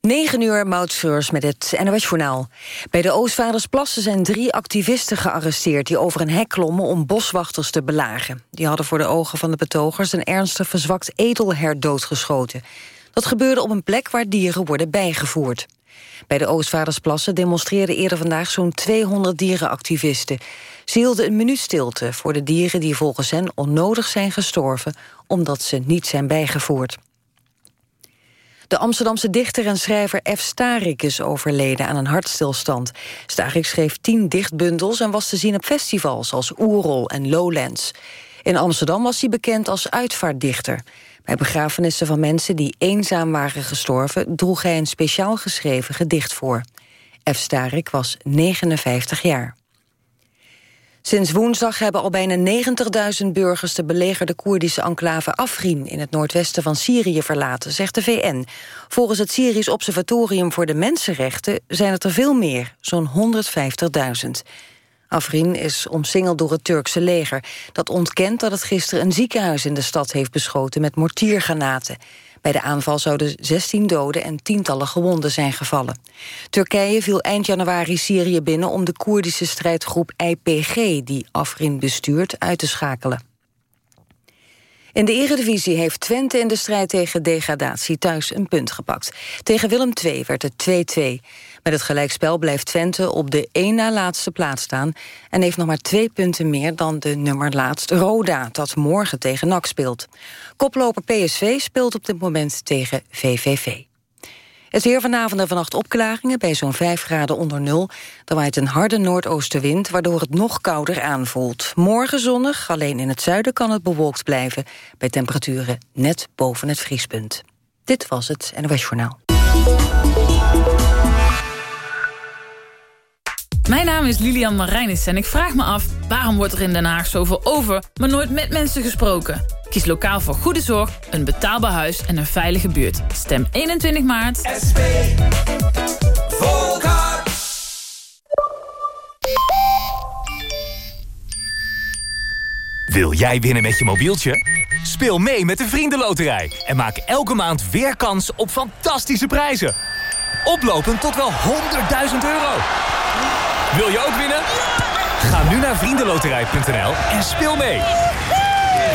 9 uur, Moutschreurs met het NOS-journaal. Bij de Oostvaardersplassen zijn drie activisten gearresteerd... die over een hek klommen om boswachters te belagen. Die hadden voor de ogen van de betogers... een ernstig verzwakt edelhert doodgeschoten. Dat gebeurde op een plek waar dieren worden bijgevoerd. Bij de Oostvaardersplassen demonstreerden eerder vandaag... zo'n 200 dierenactivisten. Ze hielden een minuut stilte voor de dieren die volgens hen onnodig zijn gestorven... omdat ze niet zijn bijgevoerd. De Amsterdamse dichter en schrijver F. Starik is overleden aan een hartstilstand. Starik schreef tien dichtbundels en was te zien op festivals als Oerol en Lowlands. In Amsterdam was hij bekend als uitvaartdichter. Bij begrafenissen van mensen die eenzaam waren gestorven... droeg hij een speciaal geschreven gedicht voor. F. Starik was 59 jaar. Sinds woensdag hebben al bijna 90.000 burgers de belegerde Koerdische enclave Afrin in het noordwesten van Syrië verlaten, zegt de VN. Volgens het Syrisch Observatorium voor de Mensenrechten zijn het er veel meer, zo'n 150.000. Afrin is omsingeld door het Turkse leger. Dat ontkent dat het gisteren een ziekenhuis in de stad heeft beschoten met mortiergranaten. Bij de aanval zouden 16 doden en tientallen gewonden zijn gevallen. Turkije viel eind januari Syrië binnen om de Koerdische strijdgroep IPG... die Afrin bestuurt, uit te schakelen. In de Eredivisie heeft Twente in de strijd tegen degradatie thuis een punt gepakt. Tegen Willem II werd het 2-2. Met het gelijkspel blijft Twente op de één na laatste plaats staan... en heeft nog maar twee punten meer dan de nummer laatst Roda... dat morgen tegen NAC speelt. Koploper PSV speelt op dit moment tegen VVV. Het weer vanavond en vannacht opklaringen bij zo'n 5 graden onder nul. Dan waait een harde noordoostenwind, waardoor het nog kouder aanvoelt. Morgen zonnig, alleen in het zuiden kan het bewolkt blijven... bij temperaturen net boven het vriespunt. Dit was het NOS Journaal. Mijn naam is Lilian Marijnis en ik vraag me af... waarom wordt er in Den Haag zoveel over, maar nooit met mensen gesproken? Kies lokaal voor goede zorg, een betaalbaar huis en een veilige buurt. Stem 21 maart. SP. Volkar. Wil jij winnen met je mobieltje? Speel mee met de Vriendenloterij en maak elke maand weer kans op fantastische prijzen. Oplopend tot wel 100.000 euro. Wil je ook winnen? Ga nu naar vriendenloterij.nl en speel mee.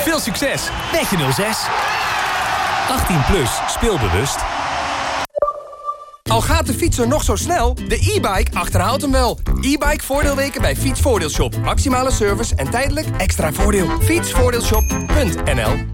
Veel succes met je 06. 18 plus, speelbewust. Al gaat de fietser nog zo snel, de e-bike achterhaalt hem wel. E-bike voordeelweken bij Fietsvoordeelshop. Maximale service en tijdelijk extra voordeel. Fietsvoordeelshop.nl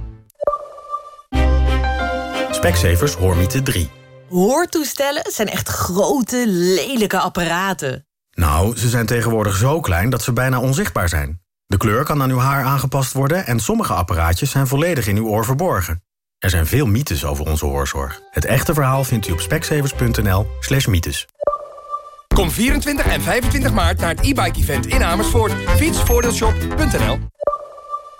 Specsavers Hoormiete 3. Hoortoestellen zijn echt grote, lelijke apparaten. Nou, ze zijn tegenwoordig zo klein dat ze bijna onzichtbaar zijn. De kleur kan aan uw haar aangepast worden... en sommige apparaatjes zijn volledig in uw oor verborgen. Er zijn veel mythes over onze hoorzorg. Het echte verhaal vindt u op speksevers.nl slash mythes. Kom 24 en 25 maart naar het e-bike-event in Amersfoort. Fietsvoordeelshop.nl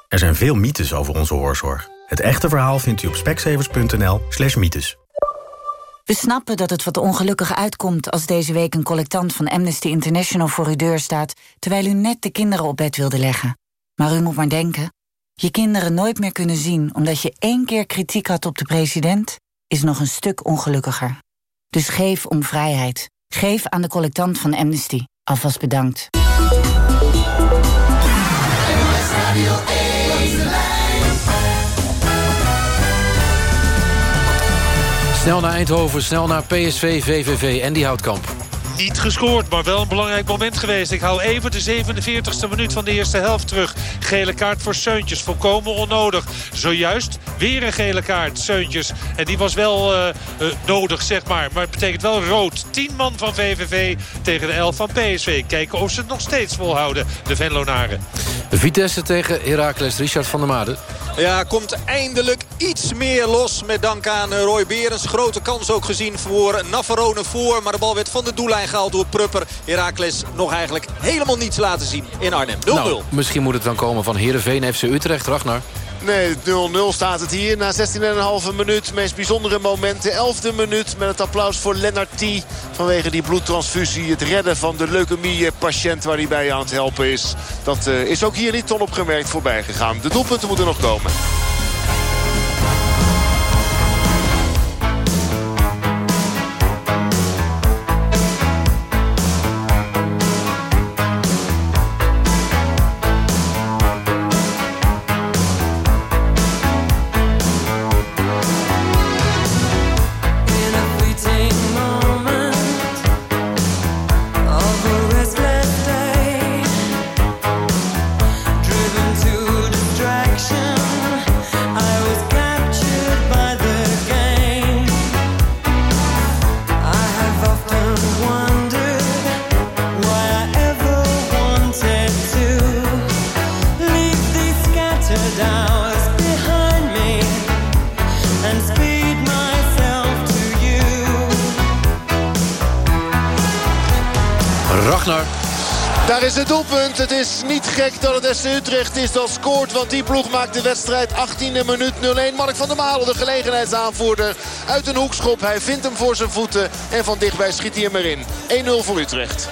Er zijn veel mythes over onze hoorzorg. Het echte verhaal vindt u op speksevers.nl slash mythes. We snappen dat het wat ongelukkig uitkomt als deze week een collectant van Amnesty International voor uw deur staat, terwijl u net de kinderen op bed wilde leggen. Maar u moet maar denken, je kinderen nooit meer kunnen zien omdat je één keer kritiek had op de president, is nog een stuk ongelukkiger. Dus geef om vrijheid. Geef aan de collectant van Amnesty. Alvast bedankt. Snel naar Eindhoven, snel naar PSV, VVV en die Houtkamp. Niet gescoord, maar wel een belangrijk moment geweest. Ik hou even de 47e minuut van de eerste helft terug. Gele kaart voor Seuntjes, volkomen onnodig. Zojuist weer een gele kaart, Seuntjes. En die was wel uh, uh, nodig, zeg maar. Maar het betekent wel rood. 10 man van VVV tegen de 11 van PSV. Kijken of ze het nog steeds volhouden, de Venlonaren. Vitesse tegen Heracles, Richard van der Made. Ja, komt eindelijk iets meer los met dank aan Roy Berens. Grote kans ook gezien voor Navarone voor. Maar de bal werd van de doellijn gehaald door Prupper. Herakles nog eigenlijk helemaal niets laten zien in Arnhem. 0-0. Nou, misschien moet het dan komen van Heerenveen FC Utrecht. Ragnar. Nee, 0-0 staat het hier na 16,5 minuut. Meest bijzondere moment. De 11e minuut met het applaus voor Lennart T. Vanwege die bloedtransfusie. Het redden van de leukemie-patiënt waar hij bij aan het helpen is. Dat uh, is ook hier niet onopgemerkt voorbij gegaan. De doelpunten moeten nog komen. Daar is het doelpunt. Het is niet gek dat het SC Utrecht is dat scoort. Want die ploeg maakt de wedstrijd 18e minuut 0-1. Mark van der Malen, de gelegenheidsaanvoerder. Uit een hoekschop. Hij vindt hem voor zijn voeten. En van dichtbij schiet hij hem erin. 1-0 voor Utrecht.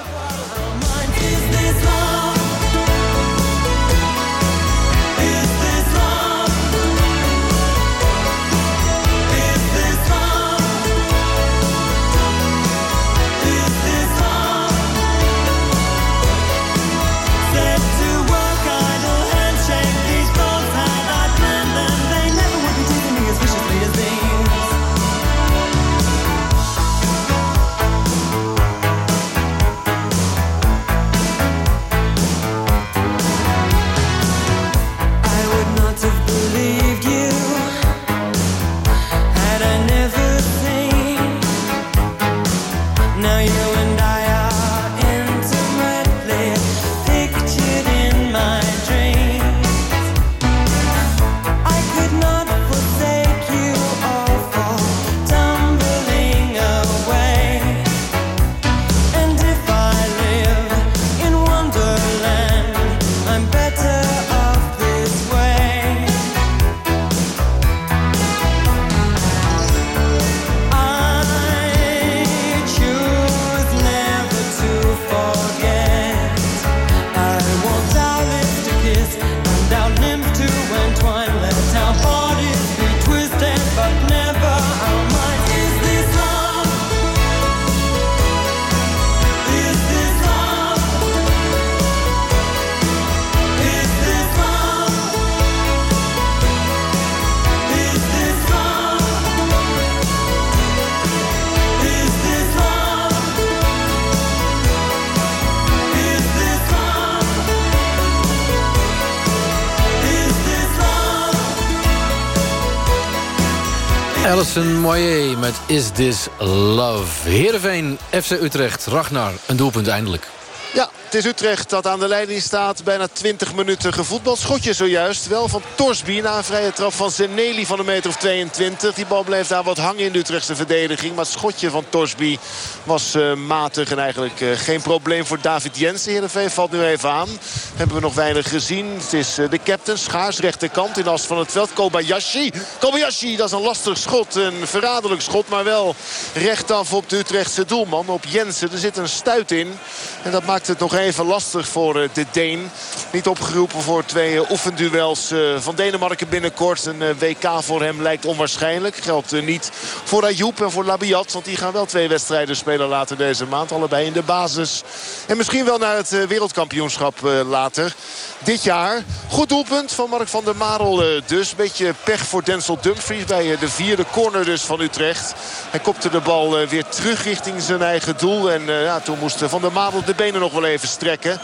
Alison Moyer met Is This Love. Heerenveen, FC Utrecht, Ragnar, een doelpunt eindelijk. Ja, het is Utrecht dat aan de leiding staat. Bijna 20 minuten gevoetbald. Schotje zojuist. Wel van Torsby na een vrije trap van Zeneli van een meter of 22. Die bal bleef daar wat hangen in de Utrechtse verdediging. Maar het schotje van Torsby was uh, matig. En eigenlijk uh, geen probleem voor David Jensen. Heerenveen valt nu even aan. Hebben we nog weinig gezien. Het is uh, de captain. Schaars rechterkant in as van het veld. Kobayashi. Kobayashi, dat is een lastig schot. Een verraderlijk schot. Maar wel recht af op de Utrechtse doelman. Op Jensen. Er zit een stuit in. En dat maakt het nog even lastig voor de Deen. Niet opgeroepen voor twee oefenduels van Denemarken binnenkort. Een WK voor hem lijkt onwaarschijnlijk. Geldt niet voor Ayoub en voor Labiat. Want die gaan wel twee wedstrijden spelen later deze maand. Allebei in de basis. En misschien wel naar het wereldkampioenschap later. Dit jaar. Goed doelpunt van Mark van der Marel dus. Beetje pech voor Denzel Dumfries bij de vierde corner dus van Utrecht. Hij kopte de bal weer terug richting zijn eigen doel. En ja, toen moest Van der Marel de benen nog wel even strekken.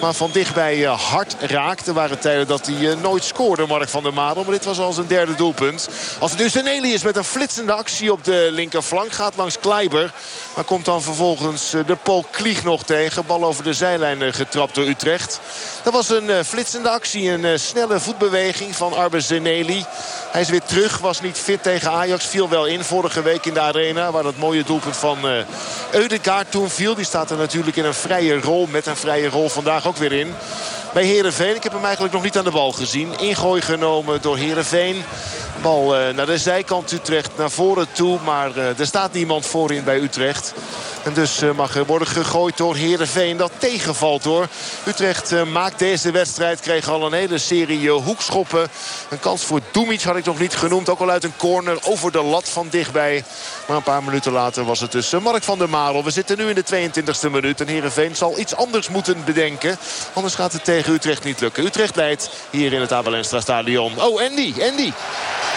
Maar van dichtbij hard raakt. Er waren tijden dat hij nooit scoorde, Mark van der Marel. Maar dit was al zijn derde doelpunt. Als het nu Zenelius met een flitsende actie op de linkerflank gaat langs Kleiber. Maar komt dan vervolgens de Paul Klieg nog tegen. Bal over de zijlijn getrapt door Utrecht. Dat was een flitsende actie. Een snelle voetbeweging van Arbe Zeneli. Hij is weer terug. Was niet fit tegen Ajax. Viel wel in vorige week in de arena. Waar dat mooie doelpunt van Eudegaard toen viel. Die staat er natuurlijk in een vrije rol. Met een vrije rol vandaag ook weer in. Bij Heerenveen. Ik heb hem eigenlijk nog niet aan de bal gezien. Ingooi genomen door Heerenveen. Bal naar de zijkant Utrecht naar voren toe. Maar er staat niemand voorin bij Utrecht. En dus mag er worden gegooid door Heerenveen. Dat tegenvalt hoor. Utrecht maakt deze wedstrijd. Kreeg al een hele serie hoekschoppen. Een kans voor Dumic had ik nog niet genoemd. Ook al uit een corner over de lat van dichtbij. Maar een paar minuten later was het dus Mark van der Marel. We zitten nu in de 22e minuut. En Heerenveen zal iets anders moeten bedenken. Anders gaat het tegen Utrecht niet lukken. Utrecht leidt hier in het Abelenstra stadion. Oh, Andy, Andy.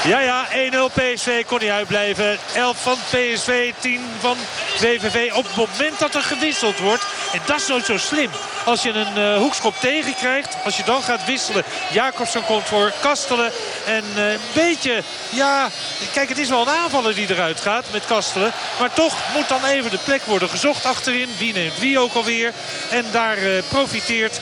Ja, ja, 1-0 PSV kon niet uitblijven. 11 van PSV, 10 van VVV. Op het moment dat er gewisseld wordt. En dat is nooit zo slim. Als je een uh, hoekschop tegenkrijgt. Als je dan gaat wisselen. Jacobsen komt voor Kastelen. En uh, een beetje, ja... Kijk, het is wel een aanvaller die eruit gaat met Kastelen. Maar toch moet dan even de plek worden gezocht achterin. Wie neemt wie ook alweer. En daar uh, profiteert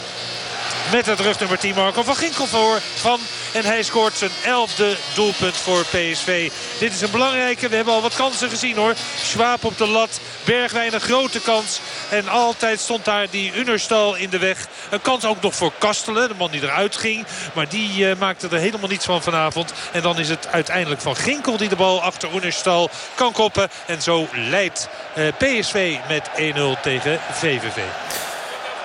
met het rugnummer 10 Marco van Ginkel voor van En hij scoort zijn elfde doelpunt voor PSV. Dit is een belangrijke. We hebben al wat kansen gezien hoor. Schwab op de lat. Bergwijn een grote kans. En altijd stond daar die Unerstal in de weg. Een kans ook nog voor Kastelen. De man die eruit ging. Maar die uh, maakte er helemaal niets van vanavond. En dan is het uiteindelijk van Ginkel die de bal achter Unerstal kan koppen. En zo leidt uh, PSV met 1-0 tegen VVV.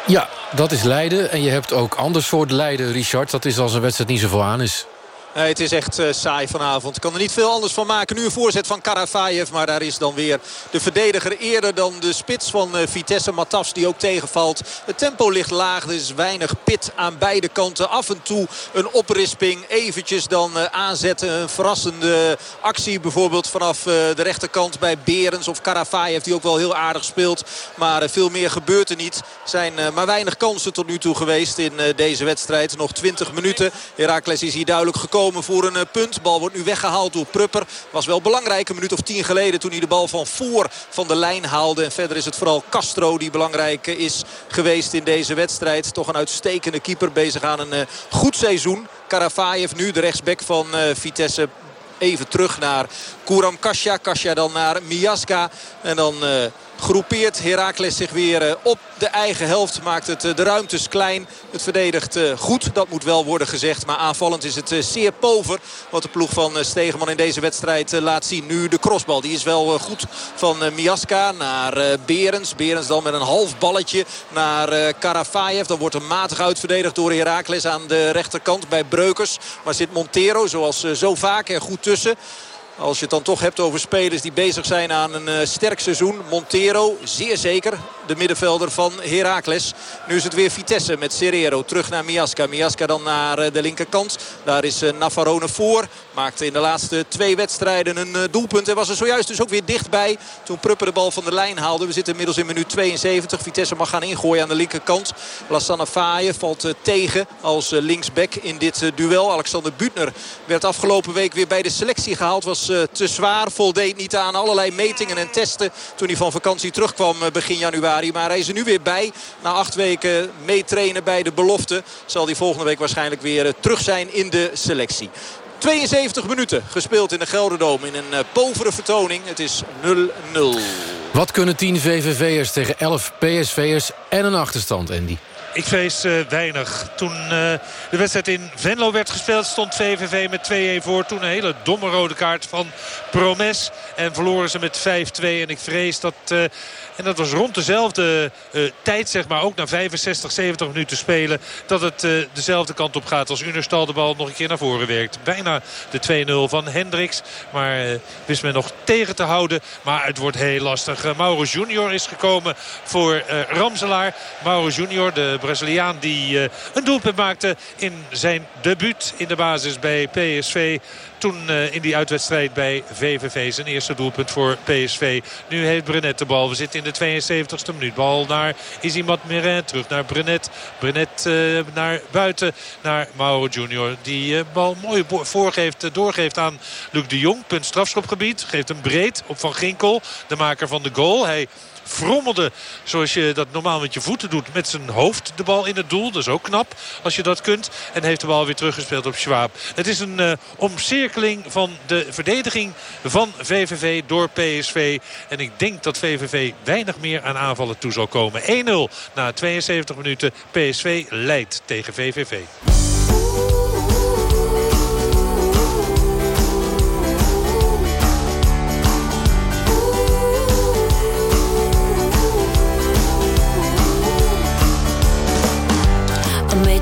Ja, dat is Leiden. En je hebt ook ander soort Leiden, Richard. Dat is als een wedstrijd niet zoveel aan is. Nee, het is echt uh, saai vanavond. Ik kan er niet veel anders van maken. Nu een voorzet van Karavayev. Maar daar is dan weer de verdediger eerder dan de spits van uh, Vitesse Matafs. Die ook tegenvalt. Het tempo ligt laag. Er is weinig pit aan beide kanten. Af en toe een oprisping. Eventjes dan aanzetten. Een verrassende actie bijvoorbeeld vanaf de rechterkant bij Berens. Of Karavayev die ook wel heel aardig speelt. Maar veel meer gebeurt er niet. Er zijn maar weinig kansen tot nu toe geweest in deze wedstrijd. Nog 20 minuten. Herakles is hier duidelijk gekomen voor een punt. Bal wordt nu weggehaald door Prupper. Was wel belangrijk een minuut of tien geleden toen hij de bal van voor van de lijn haalde. En verder is het vooral Castro die belangrijk is geweest in deze wedstrijd. Toch een uitstekende keeper bezig aan een goed seizoen. Karavayev nu de rechtsback van Vitesse even terug naar Kuram Kasia. Kasia dan naar Miaska. En dan groepeert Heracles zich weer op de eigen helft. Maakt het de ruimtes klein. Het verdedigt goed, dat moet wel worden gezegd. Maar aanvallend is het zeer pover wat de ploeg van Stegeman in deze wedstrijd laat zien. Nu de crossbal, die is wel goed van Miaska naar Berens. Berens dan met een half balletje naar Karavayev. Dan wordt er matig uitverdedigd door Heracles aan de rechterkant bij Breukers. Maar zit Montero zoals zo vaak er goed tussen. Als je het dan toch hebt over spelers die bezig zijn aan een uh, sterk seizoen. Montero, zeer zeker. De middenvelder van Heracles. Nu is het weer Vitesse met Serrero. Terug naar Miasca. Miasca dan naar uh, de linkerkant. Daar is uh, Navarone voor. Maakte in de laatste twee wedstrijden een doelpunt. En was er zojuist dus ook weer dichtbij. Toen Prupper de bal van de lijn haalde. We zitten inmiddels in minuut 72. Vitesse mag gaan ingooien aan de linkerkant. Lassana Faye valt tegen als linksback in dit duel. Alexander Butner werd afgelopen week weer bij de selectie gehaald. Was te zwaar. Voldeed niet aan allerlei metingen en testen toen hij van vakantie terugkwam begin januari. Maar hij is er nu weer bij. Na acht weken meetrainen bij de belofte zal hij volgende week waarschijnlijk weer terug zijn in de selectie. 72 minuten gespeeld in de Gelderdoom in een povere vertoning. Het is 0-0. Wat kunnen 10 VVV'ers tegen 11 PSV'ers en een achterstand, Andy? Ik vrees uh, weinig. Toen uh, de wedstrijd in Venlo werd gespeeld stond VVV met 2-1 voor. Toen een hele domme rode kaart van Promes. En verloren ze met 5-2. En ik vrees dat... Uh, en dat was rond dezelfde tijd, zeg maar, ook na 65, 70 minuten spelen... dat het dezelfde kant op gaat als Unerstal de bal nog een keer naar voren werkt. Bijna de 2-0 van Hendricks. Maar wist men nog tegen te houden. Maar het wordt heel lastig. Mauro Junior is gekomen voor Ramselaar. Mauro Junior, de Braziliaan die een doelpunt maakte in zijn debuut in de basis bij PSV toen uh, in die uitwedstrijd bij VVV. Zijn eerste doelpunt voor PSV. Nu heeft Brenet de bal. We zitten in de 72e minuut. Bal naar Isimat Meren. Terug naar Brenet. Brenet uh, naar buiten. Naar Mauro Junior. Die bal mooi voorgeeft, doorgeeft aan Luc de Jong. Punt strafschopgebied. Geeft hem breed op Van Ginkel. De maker van de goal. Hij frommelde zoals je dat normaal met je voeten doet. Met zijn hoofd de bal in het doel. Dat is ook knap als je dat kunt. En heeft de bal weer teruggespeeld op Schwab. Het is een uh, omcirkeling van de verdediging van VVV door PSV. En ik denk dat VVV weinig meer aan aanvallen toe zal komen. 1-0 na 72 minuten. PSV leidt tegen VVV.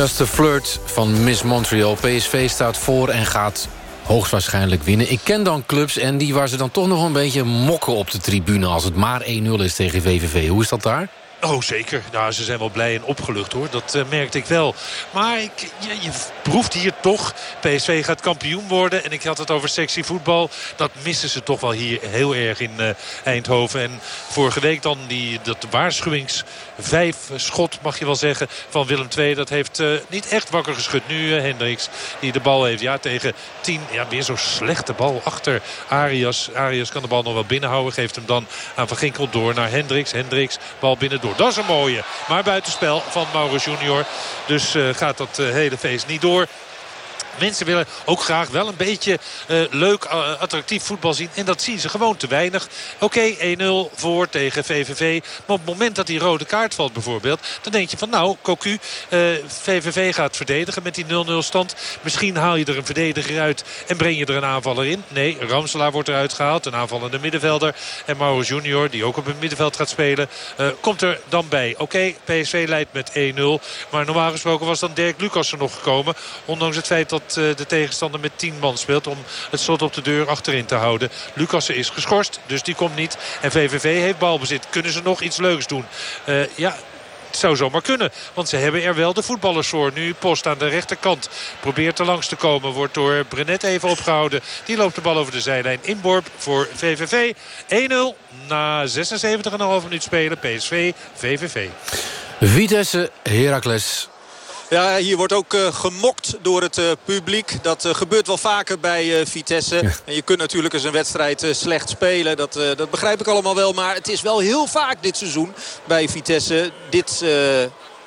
Just a Flirt van Miss Montreal. PSV staat voor en gaat hoogstwaarschijnlijk winnen. Ik ken dan clubs en die waar ze dan toch nog een beetje mokken op de tribune... als het maar 1-0 is tegen VVV. Hoe is dat daar? Oh, zeker. Nou, ze zijn wel blij en opgelucht, hoor. Dat eh, merkte ik wel. Maar ik, je, je proeft hier toch. PSV gaat kampioen worden. En ik had het over sexy voetbal. Dat missen ze toch wel hier heel erg in eh, Eindhoven. En vorige week dan die, dat waarschuwings vijf schot, mag je wel zeggen, van Willem II. Dat heeft eh, niet echt wakker geschud. Nu Hendricks die de bal heeft. Ja, tegen 10. Ja, weer zo'n slechte bal achter Arias. Arias kan de bal nog wel binnenhouden. Geeft hem dan aan Van Ginkel door naar Hendricks. Hendricks, bal binnen door. Dat is een mooie. Maar buitenspel van Maurits Junior. Dus eh, gaat dat eh, hele feest niet door. Mensen willen ook graag wel een beetje eh, leuk, eh, attractief voetbal zien. En dat zien ze gewoon te weinig. Oké, 1-0 voor tegen VVV. Maar op het moment dat die rode kaart valt bijvoorbeeld... dan denk je van nou, Cocu, eh, VVV gaat verdedigen met die 0-0 stand. Misschien haal je er een verdediger uit en breng je er een aanvaller in. Nee, Ramselaar wordt eruit gehaald. Een aanvallende middenvelder. En Mauro Junior, die ook op het middenveld gaat spelen... eh, komt er dan bij. Oké, PSV leidt met 1-0. Maar normaal gesproken was dan Dirk Lucas er nog gekomen. Ondanks het feit dat eh, de tegenstander met 10 man speelt... om het slot op de deur achterin te houden. Lucassen is geschorst, dus die komt niet. En VVV heeft balbezit. Kunnen ze nog iets leuks doen? Eh, ja, het zou zomaar kunnen. Want ze hebben er wel de voetballers voor. Nu Post aan de rechterkant. Probeert er langs te komen. Wordt door Brenet even opgehouden. Die loopt de bal over de zijlijn. Inborp voor VVV. 1-0 na 76,5 minuut spelen. PSV, VVV. Vitesse, Heracles. Ja, hier wordt ook eh, gemokt door het eh, publiek. Dat eh, gebeurt wel vaker bij Vitesse. En je kunt natuurlijk eens een wedstrijd slecht spelen. Dat, dat begrijp ik allemaal wel. Maar het is wel heel vaak dit seizoen bij Vitesse. Dit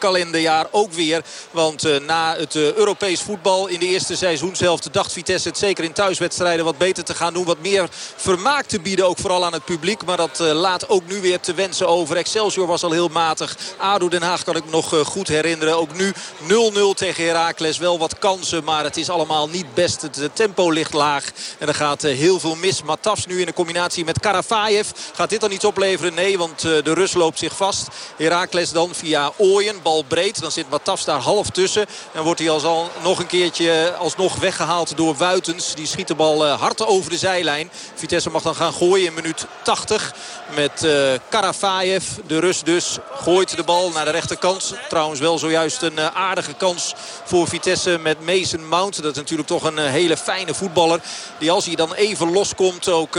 kalenderjaar ook weer. Want uh, na het uh, Europees voetbal in de eerste seizoenshelft dacht Vitesse het zeker in thuiswedstrijden wat beter te gaan doen. Wat meer vermaak te bieden ook vooral aan het publiek. Maar dat uh, laat ook nu weer te wensen over. Excelsior was al heel matig. ADO Den Haag kan ik nog goed herinneren. Ook nu 0-0 tegen Heracles. Wel wat kansen, maar het is allemaal niet best. Het tempo ligt laag en er gaat heel veel mis. Matafs nu in de combinatie met Karavaev. Gaat dit dan iets opleveren? Nee, want de Rus loopt zich vast. Heracles dan via Ooyen. Bal breed. Dan zit Matafs daar half tussen. En wordt hij als al nog een keertje alsnog weggehaald door Wuitens. Die schiet de bal hard over de zijlijn. Vitesse mag dan gaan gooien in minuut 80. Met uh, Karavaev. De Rus dus gooit de bal naar de rechterkant. Trouwens wel zojuist een aardige kans voor Vitesse met Mason Mount. Dat is natuurlijk toch een hele fijne voetballer. Die als hij dan even loskomt ook...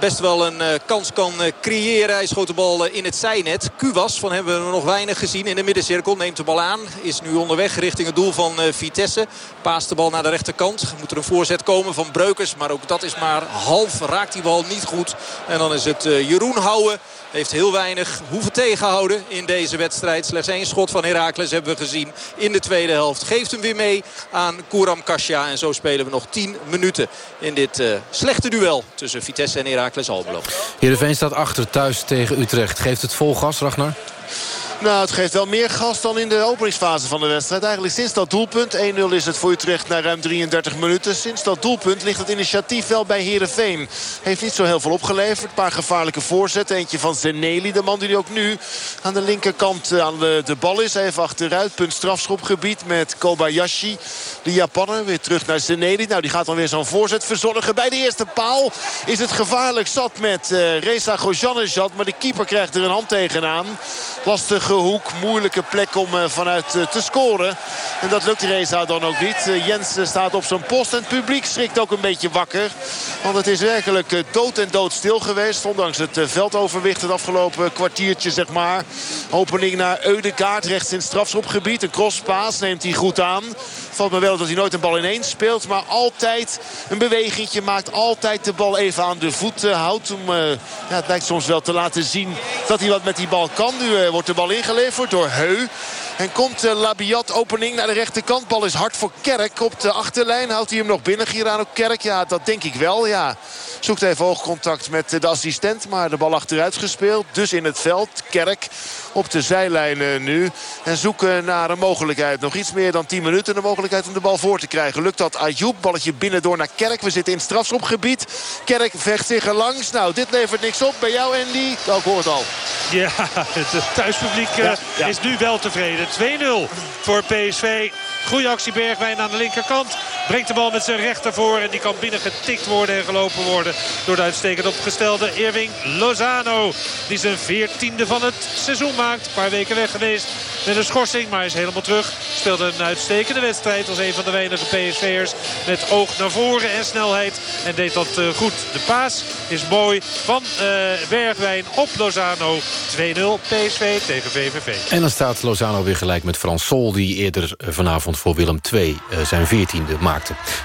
best wel een eh, kans kan eh, creëren. Hij schoot de bal eh, in het zijnet. Kuwas, van hebben we nog weinig gezien in de middencirkel. Neemt de bal aan. Is nu onderweg richting het doel van Vitesse. Paast de bal naar de rechterkant. Moet er een voorzet komen van Breukers. Maar ook dat is maar half. Raakt die bal niet goed. En dan is het Jeroen Houwen. Heeft heel weinig hoeven tegenhouden in deze wedstrijd. Slechts één schot van Heracles hebben we gezien in de tweede helft. Geeft hem weer mee aan Kouram Kasia. En zo spelen we nog 10 minuten in dit slechte duel tussen Vitesse en Heracles Heerenveen staat achter thuis tegen Utrecht. Geeft het vol gas, Ragnar? Nou, het geeft wel meer gas dan in de openingsfase van de wedstrijd. Eigenlijk sinds dat doelpunt, 1-0 is het voor Utrecht na ruim 33 minuten. Sinds dat doelpunt ligt het initiatief wel bij Heerenveen. Heeft niet zo heel veel opgeleverd. Een paar gevaarlijke voorzetten. Eentje van Zeneli, de man die ook nu aan de linkerkant eh, aan de, de bal is. Even achteruit, punt strafschopgebied met Kobayashi. De Japaner weer terug naar Zeneli. Nou, die gaat dan weer zo'n voorzet verzorgen. Bij de eerste paal is het gevaarlijk zat met uh, Reza Gojanejad. Maar de keeper krijgt er een hand tegenaan. Hoek, moeilijke plek om uh, vanuit uh, te scoren. En dat lukt Reza dan ook niet. Uh, Jens staat op zijn post en het publiek schrikt ook een beetje wakker. Want het is werkelijk dood en dood stil geweest. Ondanks het veldoverwicht het afgelopen kwartiertje, zeg maar. Opening naar Eudegaard, rechts in strafschopgebied. Een crosspaas neemt hij goed aan. Valt me wel dat hij nooit een bal ineens speelt. Maar altijd een bewegingje maakt. Altijd de bal even aan de voet houdt. Om, ja, het lijkt soms wel te laten zien dat hij wat met die bal kan. Nu wordt de bal ingeleverd door Heu. En komt Labiat opening naar de rechterkant. Bal is hard voor Kerk op de achterlijn. Houdt hij hem nog binnen, Girano Kerk? Ja, dat denk ik wel, ja. Zoekt even oogcontact met de assistent. Maar de bal achteruit gespeeld. Dus in het veld. Kerk op de zijlijn nu. En zoeken naar een mogelijkheid. Nog iets meer dan 10 minuten. De mogelijkheid om de bal voor te krijgen. Lukt dat Ayoub. Balletje binnen door naar Kerk. We zitten in het strafschopgebied. Kerk vecht zich er langs. Nou, dit levert niks op. Bij jou, Andy. Dat hoort al. Ja, het thuispubliek ja, ja. is nu wel tevreden. 2-0 voor PSV. Goede actie Bergwijn aan de linkerkant. Brengt de bal met zijn rechter voor. En die kan binnen getikt worden en gelopen worden. Door de uitstekend opgestelde Irving Lozano. Die zijn veertiende van het seizoen maakt. Een paar weken weg geweest met een schorsing. Maar is helemaal terug. Speelt een uitstekende wedstrijd als een van de weinige PSV'ers. Met oog naar voren en snelheid. En deed dat uh, goed. De paas is mooi van uh, Bergwijn op Lozano. 2-0 PSV tegen VVV. En dan staat Lozano weer gelijk met Frans Sol. Die eerder vanavond voor Willem II zijn veertiende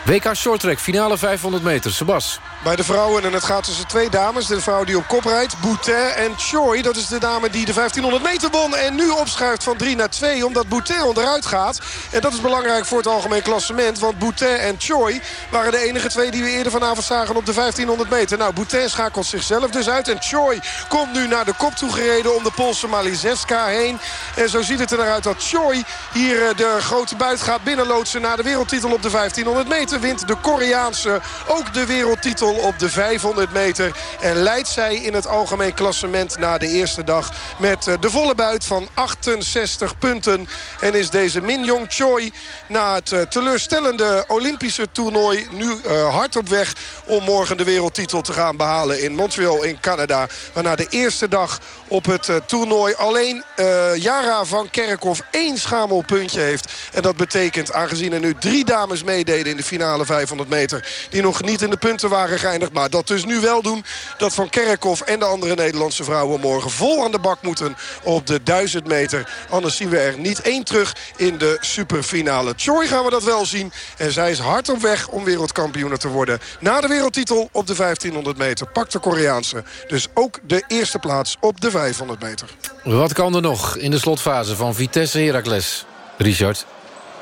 WK Shorttrack, finale 500 meter. Sebas. Bij de vrouwen, en het gaat tussen twee dames. De vrouw die op kop rijdt, Boutet en Choi. Dat is de dame die de 1500 meter won. En nu opschuift van 3 naar 2, omdat Boutet onderuit gaat. En dat is belangrijk voor het algemeen klassement. Want Boutet en Choi waren de enige twee die we eerder vanavond zagen op de 1500 meter. Nou, Boutet schakelt zichzelf dus uit. En Choi komt nu naar de kop toe gereden om de Poolse Malizeska heen. En zo ziet het er naar uit dat Choi hier de grote buit gaat binnenloodsen naar de wereldtitel op de 1500 meter. Wint de Koreaanse ook de wereldtitel op de 500 meter. En leidt zij in het algemeen klassement na de eerste dag met de volle buit van 68 punten. En is deze Min Jong Choi na het teleurstellende Olympische toernooi nu uh, hard op weg om morgen de wereldtitel te gaan behalen in Montreal in Canada. Waarna de eerste dag op het toernooi alleen uh, Jara van Kerkhoff één schamelpuntje heeft. En dat betekent, aangezien er nu drie dames in de finale 500 meter... die nog niet in de punten waren geëindigd, maar dat dus nu wel doen... dat Van Kerkhoff en de andere Nederlandse vrouwen morgen vol aan de bak moeten op de 1000 meter. Anders zien we er niet één terug in de superfinale. Choi gaan we dat wel zien. En zij is hard op weg om wereldkampioene te worden. Na de wereldtitel op de 1500 meter pakt de Koreaanse dus ook de eerste plaats op de 500 meter. Wat kan er nog in de slotfase van Vitesse Heracles? Richard?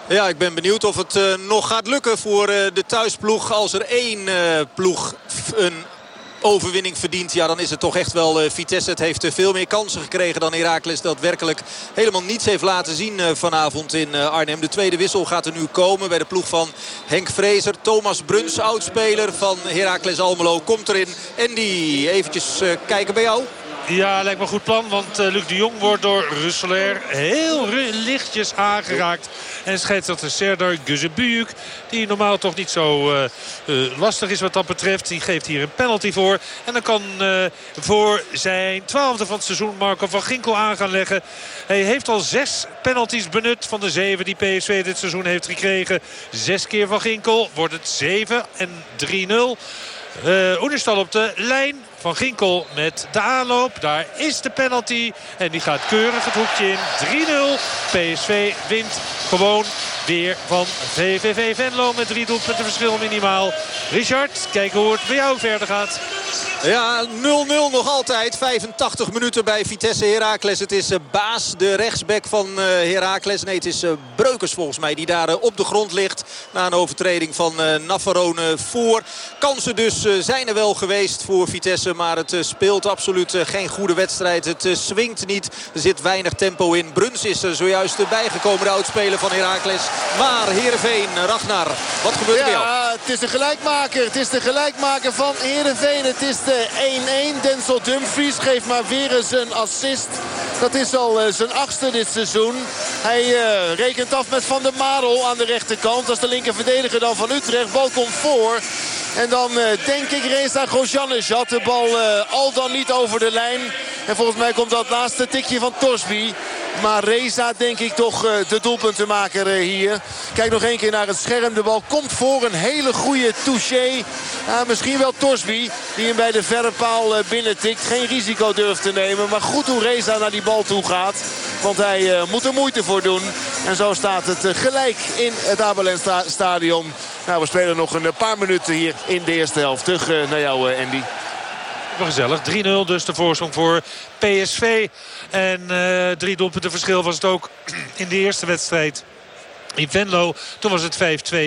Ja, ik ben benieuwd of het uh, nog gaat lukken voor uh, de thuisploeg. Als er één uh, ploeg een overwinning verdient. Ja, dan is het toch echt wel Vitesse. Het heeft veel meer kansen gekregen dan Heracles. Dat werkelijk helemaal niets heeft laten zien vanavond in Arnhem. De tweede wissel gaat er nu komen bij de ploeg van Henk Vrezer. Thomas Bruns, oudspeler van Heracles Almelo, komt erin. Die eventjes kijken bij jou. Ja, lijkt me een goed plan. Want uh, Luc de Jong wordt door Russelair heel lichtjes aangeraakt. En scheidsrechter Serdar Guzebujuk, die normaal toch niet zo uh, uh, lastig is wat dat betreft. Die geeft hier een penalty voor. En dan kan voor zijn twaalfde van het seizoen Marco van Ginkel aan gaan leggen. Hij heeft al zes penalties benut van de zeven die PSV dit seizoen heeft gekregen. Zes keer van Ginkel wordt het 7 en 3-0. Uh, op de lijn Van Ginkel met de aanloop. Daar is de penalty. En die gaat keurig het hoekje in. 3-0. PSV wint gewoon weer van VVV Venlo met drie doelpunten verschil minimaal. Richard, kijken hoe het bij jou verder gaat. Ja, 0-0 nog altijd. 85 minuten bij Vitesse Heracles. Het is eh, Baas, de rechtsback van eh, Heracles. Nee, het is eh, Breukers volgens mij die daar op de grond ligt. Na een overtreding van Navarone voor. Kansen dus zijn er wel geweest voor Vitesse. Maar het speelt absoluut geen goede wedstrijd. Het swingt niet. Er zit weinig tempo in. Bruns is er zojuist bijgekomen. De oudspeler van Heracles. Maar Heerenveen, Ragnar, wat gebeurt er bij jou? Ja, het is de gelijkmaker. Het is de gelijkmaker van Heerenveen. Het is de 1-1. Denzel Dumfries geeft maar weer eens een assist. Dat is al eh, zijn achtste dit seizoen. Hij uh, rekent af met Van der Marel aan de rechterkant. Dat is de linker verdediger dan van Utrecht. Bal komt voor. En dan uh, denk ik Reza Gojanis had de bal al dan niet over de lijn. En volgens mij komt dat laatste tikje van Torsby. Maar Reza denk ik toch de doelpuntenmaker hier. Kijk nog één keer naar het scherm. De bal komt voor. Een hele goede touché. misschien wel Torsby. Die hem bij de verre paal binnentikt. Geen risico durft te nemen. Maar goed hoe Reza naar die bal toe gaat. Want hij moet er moeite voor doen. En zo staat het gelijk in het Abelens stadion. Nou, we spelen nog een paar minuten hier in de eerste helft. Terug naar jou Andy. Gezellig. 3-0 dus de voorsprong voor PSV. En uh, drie doelpunten verschil was het ook in de eerste wedstrijd in Venlo. Toen was het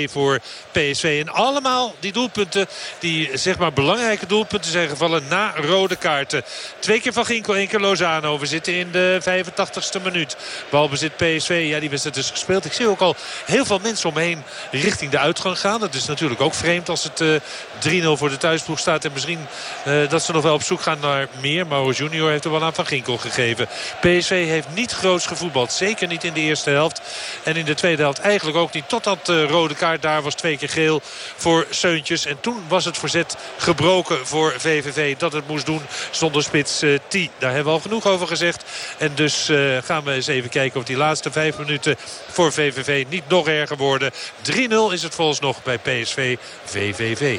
5-2 voor PSV. En allemaal die doelpunten, die zeg maar belangrijke doelpunten zijn gevallen na rode kaarten. Twee keer Van Ginkel, één keer Lozano. We zitten in de 85ste minuut. Balbezit PSV, ja die wedstrijd dus gespeeld. Ik zie ook al heel veel mensen omheen richting de uitgang gaan. Dat is natuurlijk ook vreemd als het uh, eh, 3-0 voor de thuisploeg staat. En misschien uh, dat ze nog wel op zoek gaan naar meer. Mauro Junior heeft er wel aan Van Ginkel gegeven. PSV heeft niet groots gevoetbald. Zeker niet in de eerste helft. En in de tweede helft eigenlijk ook niet. Totdat de rode kaart daar was twee keer geel voor Seuntjes. En toen was het verzet gebroken voor VVV. Dat het moest doen zonder spits uh, T. Daar hebben we al genoeg over gezegd. En dus uh, gaan we eens even kijken of die laatste vijf minuten voor VVV niet nog erger worden. 3-0 is het volgens nog bij PSV VVV.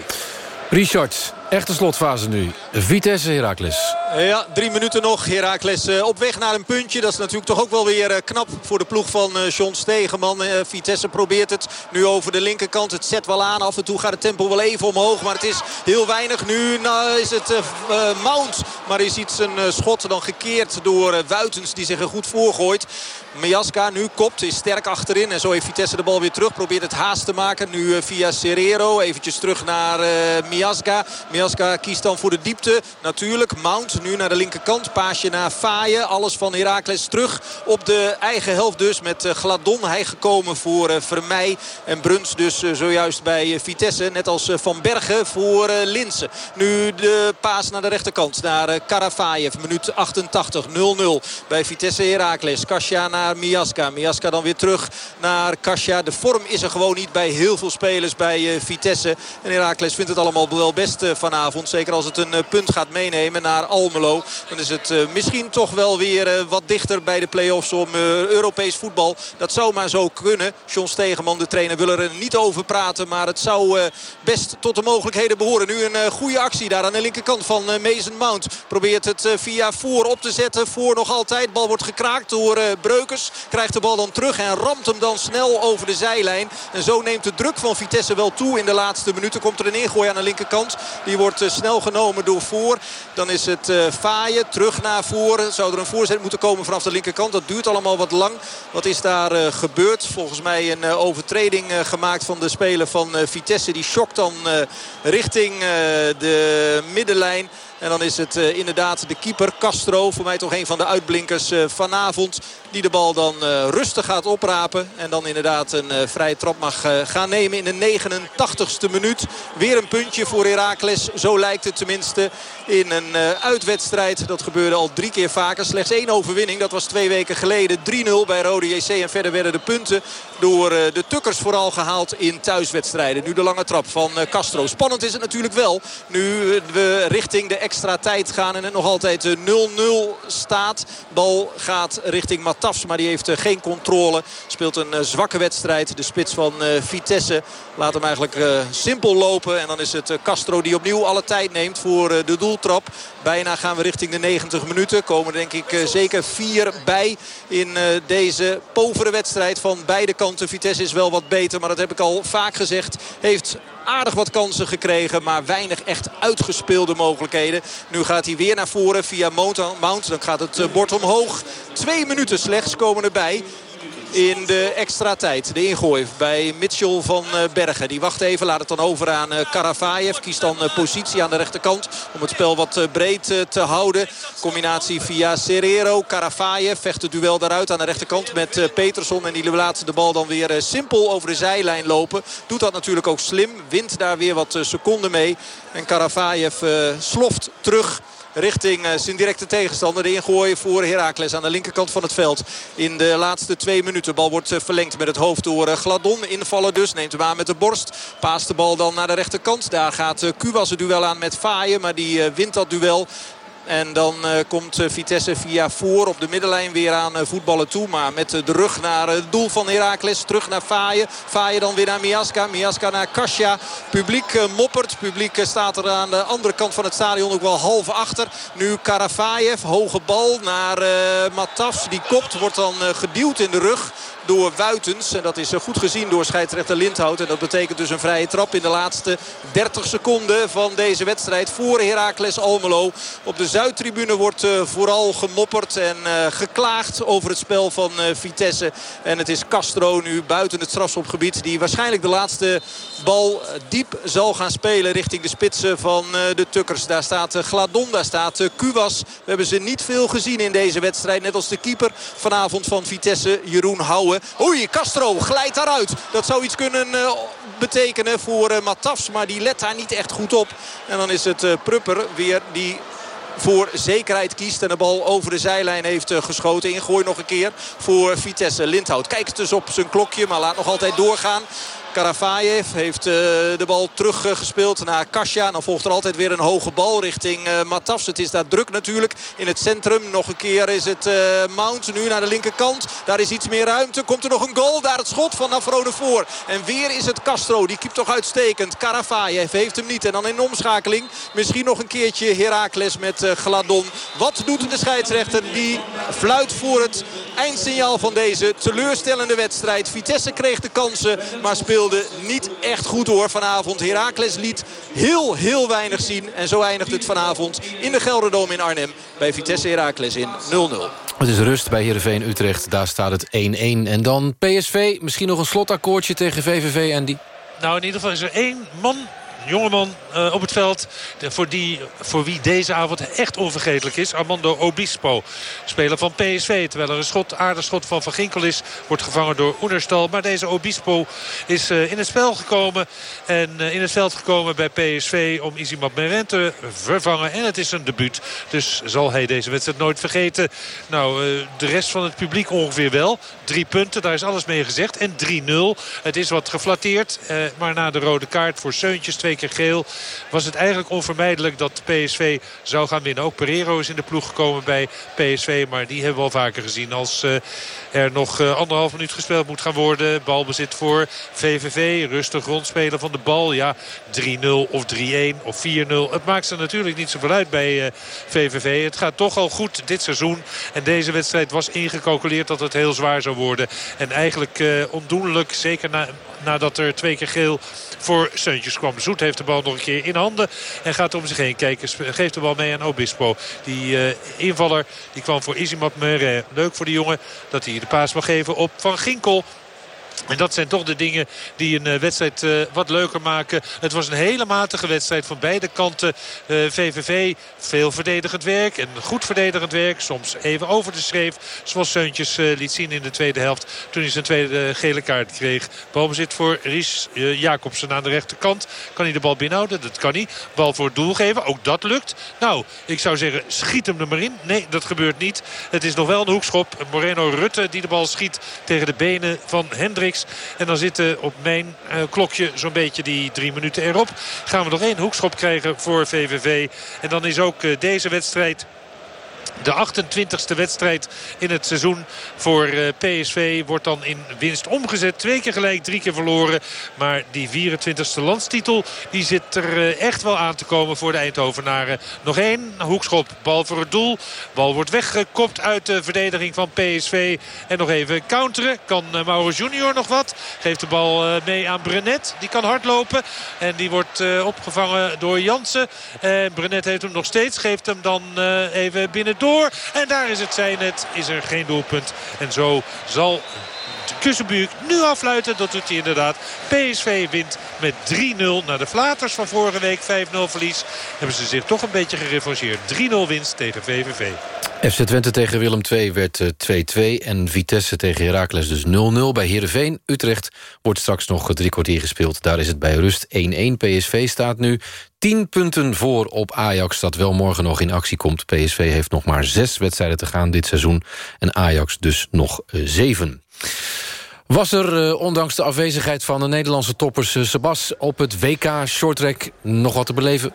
Richard, echte slotfase nu. Vitesse Heracles. Ja, drie minuten nog. Heracles uh, op weg naar een puntje. Dat is natuurlijk toch ook wel weer uh, knap voor de ploeg van uh, John Stegeman. Vitesse probeert het nu over de linkerkant. Het zet wel aan. Af en toe gaat het tempo wel even omhoog. Maar het is heel weinig. Nu nou, is het Mount. Maar is iets een schot dan gekeerd door Wuitens die zich er goed voorgooit. Miaska nu kopt, is sterk achterin. En zo heeft Vitesse de bal weer terug. Probeert het haast te maken. Nu via Serrero. Eventjes terug naar Miaska. Miaska kiest dan voor de diepte. Natuurlijk Mount nu naar de linkerkant. Paasje naar Faaien. Alles van Heracles terug op de eigen helft dus. Met eh, Gladon hij gekomen voor eh, Vermeij. En Bruns dus eh, zojuist bij Vitesse. Net als Van Bergen voor Linsen. Nu de paas naar de rechterkant. Naar Karavajev. Minuut 88. 0-0 bij Vitesse Heracles. Kasia naar Miaska. Miaska dan weer terug naar Kasia. De vorm is er gewoon niet bij heel veel spelers bij Vitesse. En Heracles vindt het allemaal wel best vanavond. Zeker als het een punt gaat meenemen naar Almelo. Dan is het misschien toch wel weer wat dichter bij de play-offs om Europees voetbal. Dat zou maar zo kunnen. John Stegeman, de trainer, wil er niet over praten. Maar het zou best tot de mogelijkheden behoren. Nu een goede actie daar aan de linkerkant van Mason Mount. Probeert het via voor op te zetten. Voor nog altijd. Bal wordt gekraakt door Krijgt de bal dan terug en ramt hem dan snel over de zijlijn. En zo neemt de druk van Vitesse wel toe in de laatste minuten. Komt er een ingooi aan de linkerkant. Die wordt snel genomen door voor. Dan is het uh, Faaien terug naar voren. Zou er een voorzet moeten komen vanaf de linkerkant. Dat duurt allemaal wat lang. Wat is daar uh, gebeurd? Volgens mij een overtreding gemaakt van de speler van Vitesse. Die schokt dan richting de middenlijn. En dan is het uh, inderdaad de keeper Castro. Voor mij toch een van de uitblinkers uh, vanavond. Die de bal dan uh, rustig gaat oprapen. En dan inderdaad een vrije trap mag gaan nemen in de 89ste minuut. Weer een puntje voor Heracles. Zo lijkt het tenminste in een uitwedstrijd. Dat gebeurde al drie keer vaker. Slechts één overwinning. Dat was twee weken geleden 3-0 bij Rode JC. En verder werden de punten door de Tukkers vooral gehaald in thuiswedstrijden. Nu de lange trap van Castro. Spannend is het natuurlijk wel. Nu we richting de extra tijd gaan. En het nog altijd eh, 0-0 staat. Bal gaat richting Matafs. Maar die heeft eh, geen controle. Speelt een eh, zwakke wedstrijd. De spits van eh, Vitesse laat hem eigenlijk eh, simpel lopen. En dan is het eh, Castro die opnieuw alle tijd neemt voor eh, de doeltrap. Bijna gaan we richting de 90 minuten. Komen denk ik eh, zeker vier bij in eh, deze povere wedstrijd van beide kanten. Vitesse is wel wat beter, maar dat heb ik al vaak gezegd. Heeft aardig wat kansen gekregen. Maar weinig echt uitgespeelde mogelijkheden. Nu gaat hij weer naar voren via Mount. Dan gaat het eh, bord omhoog. Twee minuten slechts komen erbij in de extra tijd. De ingooi bij Mitchell van eh, Bergen. Die wacht even, laat het dan over aan eh, Karavaev. Kiest dan eh, positie aan de rechterkant om het spel wat breed te houden. Combinatie via Serrero. Karavaev vecht het duel daaruit aan de rechterkant met Peterson. En die laat de bal dan weer simpel over de zijlijn lopen. Doet dat natuurlijk ook slim. Wint daar weer wat seconden mee. En Karavaev sloft terug richting eh, zijn directe tegenstander. De ingooien voor Heracles aan de linkerkant van het veld. In de laatste twee minuten. Bal wordt eh, verlengd met het hoofd door eh, Gladon. Invallen dus. Neemt hem aan met de borst. Paast de bal dan naar de rechterkant. Daar gaat Kubas het duel aan met Faaien. Maar die wint dat duel. En dan uh, komt uh, Vitesse via voor op de middenlijn weer aan uh, voetballen toe. Maar met de rug naar het doel van Heracles. Terug naar Faaien. Faaien dan weer naar Miaska. Miaska naar Kasia. Publiek moppert. Publiek staat er aan de andere kant van het stadion ook wel half achter. Nu Karavaev. Hoge bal naar Matafs. Die kopt. Wordt dan geduwd in de rug door Wuitens. En dat is goed gezien door scheidsrechter Lindhout. En dat betekent dus een vrije trap in de laatste 30 seconden van deze wedstrijd voor Heracles Almelo. Op de Zuidtribune wordt uh, vooral gemopperd en uh, geklaagd over het spel van uh, Vitesse. En het is Castro nu buiten het strafschopgebied die waarschijnlijk de laatste bal diep zal gaan spelen richting de spitsen van de Tukkers. Daar staat Gladon, daar staat Kuwas. We hebben ze niet veel gezien in deze wedstrijd. Net als de keeper vanavond van Vitesse, Jeroen Houwen. Oei, Castro glijdt daaruit. Dat zou iets kunnen betekenen voor Matafs. Maar die let daar niet echt goed op. En dan is het Prupper weer die voor zekerheid kiest. En de bal over de zijlijn heeft geschoten. Ingooi nog een keer voor Vitesse. Lindhout kijkt dus op zijn klokje. Maar laat nog altijd doorgaan. Karavaev heeft uh, de bal teruggespeeld naar Kasia. Dan volgt er altijd weer een hoge bal richting uh, Matafs. Het is daar druk natuurlijk in het centrum. Nog een keer is het Mount nu naar de linkerkant. Daar is iets meer ruimte. Komt er nog een goal. Daar het schot van Navarone voor. En weer is het Castro. Die keept toch uitstekend. Karavaev heeft hem niet. En dan in omschakeling misschien nog een keertje Heracles met Gladon. Wat doet de scheidsrechter? Die fluit voor het eindsignaal van deze teleurstellende wedstrijd. Vitesse kreeg de kansen, maar speelde niet echt goed hoor vanavond. Heracles liet heel, heel weinig zien. En zo eindigt het vanavond in de Gelderdoom in Arnhem. Bij Vitesse Heracles in 0-0. Het is rust bij Heerenveen Utrecht. Daar staat het 1-1. En dan PSV. Misschien nog een slotakkoordje tegen VVV en die... Nou, in ieder geval is er één man jongeman uh, op het veld. Voor, die, voor wie deze avond echt onvergetelijk is. Armando Obispo. Speler van PSV. Terwijl er een schot, aardig schot van Van Ginkel is. Wordt gevangen door Oenerstal. Maar deze Obispo is uh, in het spel gekomen. En uh, in het veld gekomen bij PSV om Isimat Meren te vervangen. En het is een debuut. Dus zal hij deze wedstrijd nooit vergeten. Nou, de rest van het publiek ongeveer wel. Drie punten, daar is alles mee gezegd. En 3-0. Het is wat geflatteerd. maar na de rode kaart voor Seuntjes twee keer geel. Was het eigenlijk onvermijdelijk dat PSV zou gaan winnen. Ook Pereiro is in de ploeg gekomen bij PSV. Maar die hebben we al vaker gezien. Als uh, er nog uh, anderhalf minuut gespeeld moet gaan worden. Balbezit voor VVV. Rustig rondspelen van de bal. Ja, 3-0 of 3-1 of 4-0. Het maakt ze natuurlijk niet zoveel uit bij VVV. Het gaat toch al goed dit seizoen. En deze wedstrijd was ingecalculeerd dat het heel zwaar zou worden. En eigenlijk ondoenlijk. Zeker na, nadat er twee keer geel voor Seuntjes kwam. Zoet heeft de bal nog een keer in handen en gaat om zich heen kijken. Geeft de bal mee aan Obispo. Die uh, invaller die kwam voor Meret. Leuk voor die jongen dat hij de paas mag geven op Van Ginkel. En dat zijn toch de dingen die een uh, wedstrijd uh, wat leuker maken. Het was een hele matige wedstrijd van beide kanten. VVV, veel verdedigend werk en goed verdedigend werk. Soms even over de schreef. Zoals Seuntjes liet zien in de tweede helft. Toen hij zijn tweede gele kaart kreeg. Balbezit voor Ries Jacobsen aan de rechterkant. Kan hij de bal binnenhouden? Dat kan hij. Bal voor het doel geven. Ook dat lukt. Nou, ik zou zeggen, schiet hem er maar in. Nee, dat gebeurt niet. Het is nog wel een hoekschop. Moreno Rutte die de bal schiet tegen de benen van Hendrik. En dan zitten op mijn uh, klokje zo'n beetje die drie minuten erop. Gaan we nog één hoekschop krijgen voor VVV. En dan is ook uh, deze wedstrijd de 28e wedstrijd in het seizoen voor eh, PSV wordt dan in winst omgezet. Twee keer gelijk, drie keer verloren. Maar die 24e landstitel die zit er eh, echt wel aan te komen voor de Eindhovenaren. Nog één hoekschop, bal voor het doel. Bal wordt weggekopt uit de verdediging van PSV. En nog even counteren. Kan eh, Mauro Junior nog wat? Geeft de bal mee aan Brenet. Die kan hardlopen. En die wordt opgevangen door Jansen. En heeft hem nog steeds. Geeft hem dan even binnen door. En daar is het zijn net. Is er geen doelpunt. En zo zal Kussenbuurk nu afluiten. Dat doet hij inderdaad. PSV wint met 3-0 naar de Flaters van vorige week. 5-0 verlies. Hebben ze zich toch een beetje gerevancheerd. 3-0 winst tegen VVV. FC Twente tegen Willem II werd 2-2 en Vitesse tegen Heracles dus 0-0. Bij Heerenveen, Utrecht wordt straks nog drie kwartier gespeeld. Daar is het bij rust 1-1. PSV staat nu 10 punten voor op Ajax dat wel morgen nog in actie komt. PSV heeft nog maar zes wedstrijden te gaan dit seizoen en Ajax dus nog zeven. Was er, eh, ondanks de afwezigheid van de Nederlandse toppers... Uh, Sebas op het WK Shorttrack nog wat te beleven?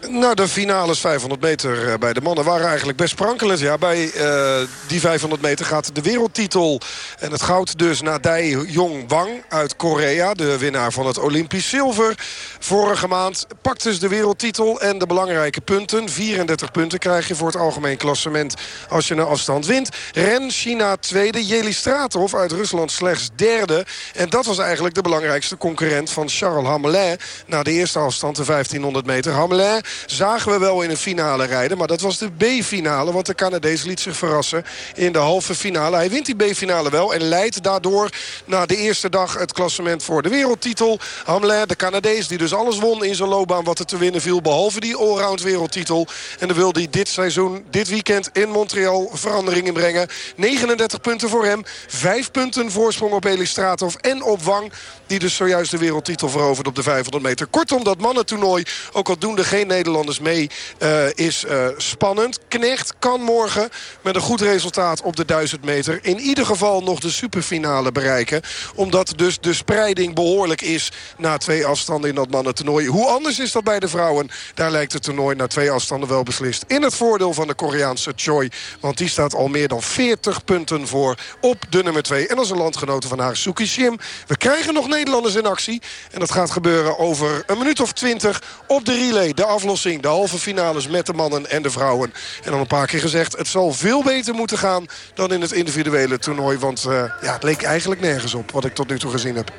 Nou, de finales 500 meter eh, bij de mannen waren eigenlijk best sprankelend. Ja, bij uh, die 500 meter gaat de wereldtitel en het goud dus naar Dai Jong Wang uit Korea. De winnaar van het Olympisch zilver. Vorige maand pakt dus de wereldtitel en de belangrijke punten. 34 punten krijg je voor het algemeen klassement als je een afstand wint. Ren China tweede, Jeli Straathof uit Rusland slechts derde. En dat was eigenlijk de belangrijkste concurrent van Charles Hamelin. Na de eerste afstand, de 1500 meter. Hamelin zagen we wel in een finale rijden. Maar dat was de B-finale. Want de Canadees liet zich verrassen in de halve finale. Hij wint die B-finale wel. En leidt daardoor na de eerste dag het klassement voor de wereldtitel. Hamelin, de Canadees, die dus alles won in zijn loopbaan wat er te winnen viel. Behalve die allround wereldtitel. En dan wil hij dit seizoen, dit weekend in Montreal verandering brengen. 39 punten voor hem. 5 punten voorsprong op Elistratov en op Wang. Die dus zojuist de wereldtitel veroverd op de 500 meter. Kortom, dat mannentoernooi, ook al doen er geen Nederlanders mee, uh, is uh, spannend. Knecht kan morgen met een goed resultaat op de 1000 meter... in ieder geval nog de superfinale bereiken. Omdat dus de spreiding behoorlijk is na twee afstanden in dat mannentoernooi. Hoe anders is dat bij de vrouwen? Daar lijkt het toernooi na twee afstanden wel beslist. In het voordeel van de Koreaanse Choi. Want die staat al meer dan 40 punten voor op de nummer 2. En als een landgenote van haar, Suki Shim. We krijgen nog Nederlanders in actie. En dat gaat gebeuren over een minuut of twintig op de relay. De de halve finales met de mannen en de vrouwen. En dan een paar keer gezegd, het zal veel beter moeten gaan... dan in het individuele toernooi. Want uh, ja, het leek eigenlijk nergens op wat ik tot nu toe gezien heb.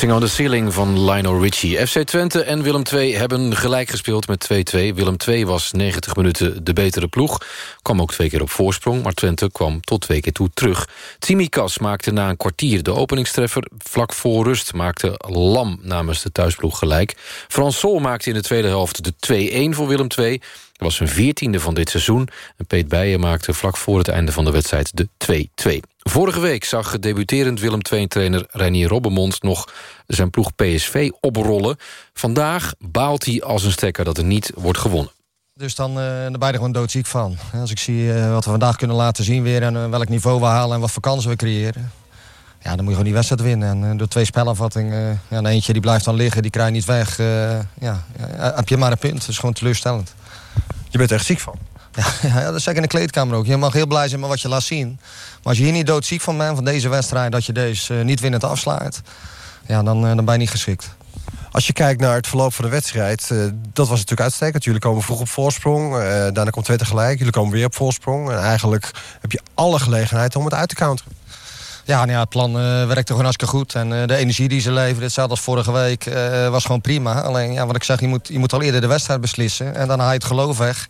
Dancing on the Ceiling van Lionel Richie. FC Twente en Willem II hebben gelijk gespeeld met 2-2. Willem II was 90 minuten de betere ploeg. Kwam ook twee keer op voorsprong, maar Twente kwam tot twee keer toe terug. Tsimikas maakte na een kwartier de openingstreffer. Vlak voor rust maakte Lam namens de thuisploeg gelijk. Frans Sol maakte in de tweede helft de 2-1 voor Willem II. Dat was zijn veertiende van dit seizoen. En Peet Bijen maakte vlak voor het einde van de wedstrijd de 2-2. Vorige week zag debuterend Willem II-trainer Reinier Robbermond... nog zijn ploeg PSV oprollen. Vandaag baalt hij als een stekker dat er niet wordt gewonnen. Dus dan, uh, ben je er gewoon doodziek van. Als ik zie uh, wat we vandaag kunnen laten zien weer... en uh, welk niveau we halen en wat voor kansen we creëren... Ja, dan moet je gewoon die wedstrijd winnen. En door twee spelafvattingen... ja, eentje die blijft dan liggen, die krijg je niet weg. ja, heb je maar een punt. Dat is gewoon teleurstellend. Je bent er echt ziek van? Ja, ja, dat is zeker in de kleedkamer ook. Je mag heel blij zijn met wat je laat zien. Maar als je hier niet doodziek van bent, van deze wedstrijd... dat je deze uh, niet winnend afslaat... ja, dan, uh, dan ben je niet geschikt. Als je kijkt naar het verloop van de wedstrijd... Uh, dat was natuurlijk uitstekend. Jullie komen vroeg op voorsprong. daarna komt twee tegelijk. Jullie komen weer op voorsprong. En eigenlijk heb je alle gelegenheid om het uit te counteren. Ja, nou het plan uh, werkte gewoon hartstikke goed. En uh, de energie die ze leverden, hetzelfde als vorige week, uh, was gewoon prima. Alleen, ja, wat ik zeg, je moet, je moet al eerder de wedstrijd beslissen. En dan haal je het geloof weg.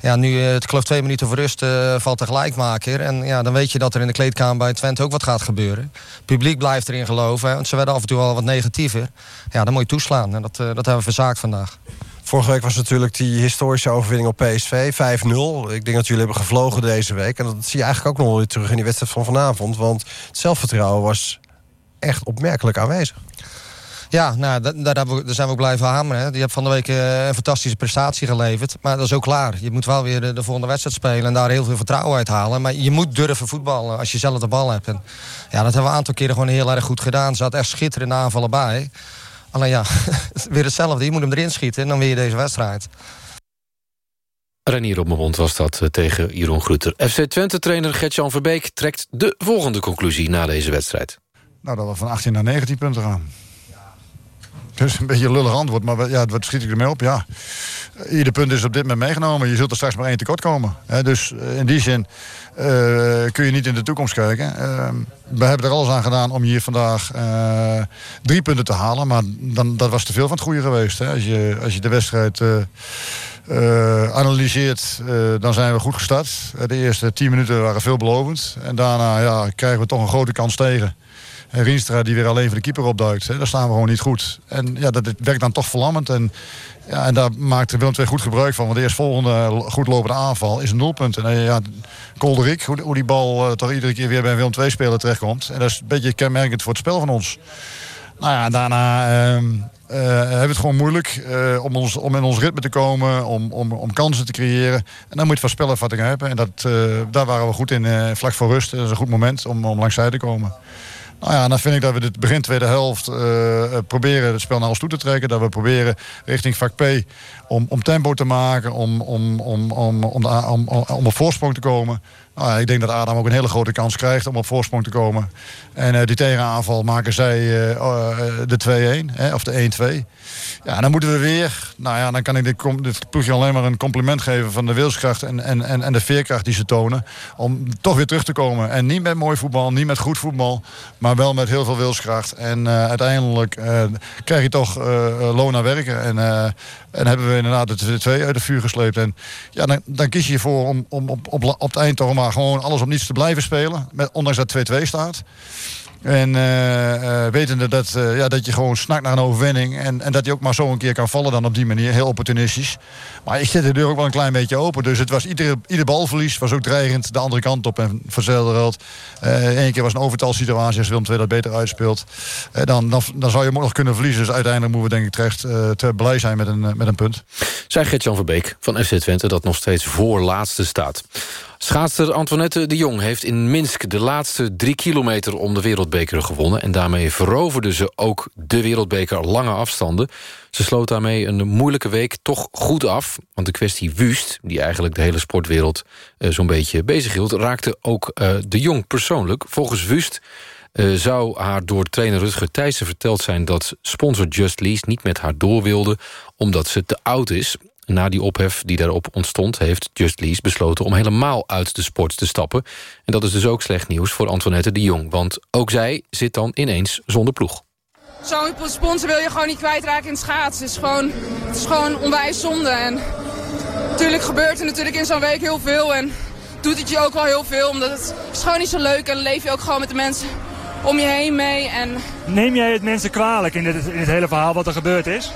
Ja, nu, het geloof twee minuten voor rust, valt de gelijkmaker. En ja, dan weet je dat er in de kleedkamer bij Twente ook wat gaat gebeuren. Het publiek blijft erin geloven. Want ze werden af en toe al wat negatiever. Ja, dan moet je toeslaan. En dat, dat hebben we verzaakt vandaag. Vorige week was natuurlijk die historische overwinning op PSV, 5-0. Ik denk dat jullie hebben gevlogen deze week. En dat zie je eigenlijk ook nog weer terug in die wedstrijd van vanavond. Want het zelfvertrouwen was echt opmerkelijk aanwezig. Ja, nou, daar, daar, zijn we ook blijven hameren. Hè. Je hebt van de week eh, een fantastische prestatie geleverd. Maar dat is ook klaar. Je moet wel weer de, de, volgende wedstrijd spelen... en daar heel veel vertrouwen uit halen. Maar je moet durven voetballen als je zelf de bal hebt. En ja, dat hebben we een aantal keren gewoon heel erg goed gedaan. Zat echt schitterende aanvallen bij. Alleen ja, weer hetzelfde. Je moet hem erin schieten en dan weer je deze wedstrijd. Renier op mijn mond was dat eh, tegen Jeroen Grutter. FC Twente-trainer Gertjan Verbeek trekt de volgende conclusie na deze wedstrijd. Nou, dat we van 18 naar 19 punten gaan. Is een beetje een lullig antwoord, maar ja, wat schiet ik ermee op? Ja, ieder punt is op dit moment meegenomen. Je zult er straks maar één tekort komen. Dus eh, in die zin uh, kun je niet in de toekomst kijken. Uh, we hebben er alles aan gedaan om hier vandaag drie punten te halen. Maar dan, dat was te veel van het goede geweest. Hè? Als, je, als je de wedstrijd analyseert, dan zijn we goed gestart. De eerste tien minuten waren veelbelovend. En daarna ja, krijgen we toch een grote kans tegen. En Rienstra die weer alleen voor de keeper opduikt. Daar staan we gewoon niet goed. En ja, dat werkt dan toch verlammend. En, ja, en daar maakte Willem II goed gebruik van. Want de eerstvolgende goed lopende aanval is een doelpunt. En ja, Kolderik, hoe, die bal uh, toch iedere keer weer bij een Willem II-speler terechtkomt. En dat is een beetje kenmerkend voor het spel van ons. Nou ja, daarna uh, uh, hebben we het gewoon moeilijk om, ons, om in ons ritme te komen, om, om, om kansen te creëren. En dan moet je van spelervatting hebben. En dat, daar waren we goed in, vlak voor rust. Dat is een goed moment om, om langs zij te komen. Nou ja, dan vind ik dat we dit begin tweede helft uh, proberen het spel naar ons toe te trekken. Dat we proberen richting vak P om, om tempo te maken, om, om, om, om, om, om, om op voorsprong te komen. Nou ja, ik denk dat Adam ook een hele grote kans krijgt om op voorsprong te komen. En uh, die tegenaanval maken zij de 2-1, of de 1-2. Ja, dan moeten we weer... Nou ja, dan kan ik dit, ploegje alleen maar een compliment geven... van de wilskracht en, en, en, de veerkracht die ze tonen. Om toch weer terug te komen. En niet met mooi voetbal, niet met goed voetbal... maar wel met heel veel wilskracht. En uiteindelijk krijg je toch loon naar werken. En, en hebben we inderdaad de 2 uit de vuur gesleept. En ja, dan, kies je ervoor om, om op, op, op het eind toch maar gewoon alles op niets te blijven spelen. Met, ondanks dat 2-2 staat. En uh, uh, wetende dat, uh, ja, dat je gewoon snakt naar een overwinning. En, en dat hij ook maar zo een keer kan vallen dan op die manier. Heel opportunistisch. Maar ik zet de deur ook wel een klein beetje open. Dus het was ieder, ieder balverlies was ook dreigend de andere kant op. En voor Zeldereld. Eén keer was een overtalsituatie als Willem II dat beter uitspeelt. dan, dan, dan zou je hem nog kunnen verliezen. Dus uiteindelijk moeten we denk ik terecht te blij zijn met een, met een punt. Zij Gert-Jan Verbeek van FC Twente dat nog steeds voor laatste staat. Schaatster Antoinette de Jong heeft in Minsk de laatste drie kilometer om de wereldbeker gewonnen. En daarmee veroverde ze ook de wereldbeker lange afstanden. Ze sloot daarmee een moeilijke week toch goed af. Want de kwestie Wust, die eigenlijk de hele sportwereld uh, zo'n beetje bezighield... raakte ook uh, de Jong persoonlijk. Volgens Wust uh, zou haar door trainer Rutger Thijssen verteld zijn... dat sponsor Just Lease niet met haar door wilde... omdat ze te oud is. Na die ophef die daarop ontstond... heeft Just Lease besloten om helemaal uit de sport te stappen. En dat is dus ook slecht nieuws voor Antoinette de Jong. Want ook zij zit dan ineens zonder ploeg. Zo'n sponsor wil je gewoon niet kwijtraken in het schaatsen. Het is gewoon, het is gewoon onwijs zonde. En natuurlijk gebeurt er natuurlijk in zo'n week heel veel. En doet het je ook wel heel veel. Omdat het is gewoon niet zo leuk. En dan leef je ook gewoon met de mensen om je heen mee. En Neem jij het mensen kwalijk in dit, in dit hele verhaal wat er gebeurd is?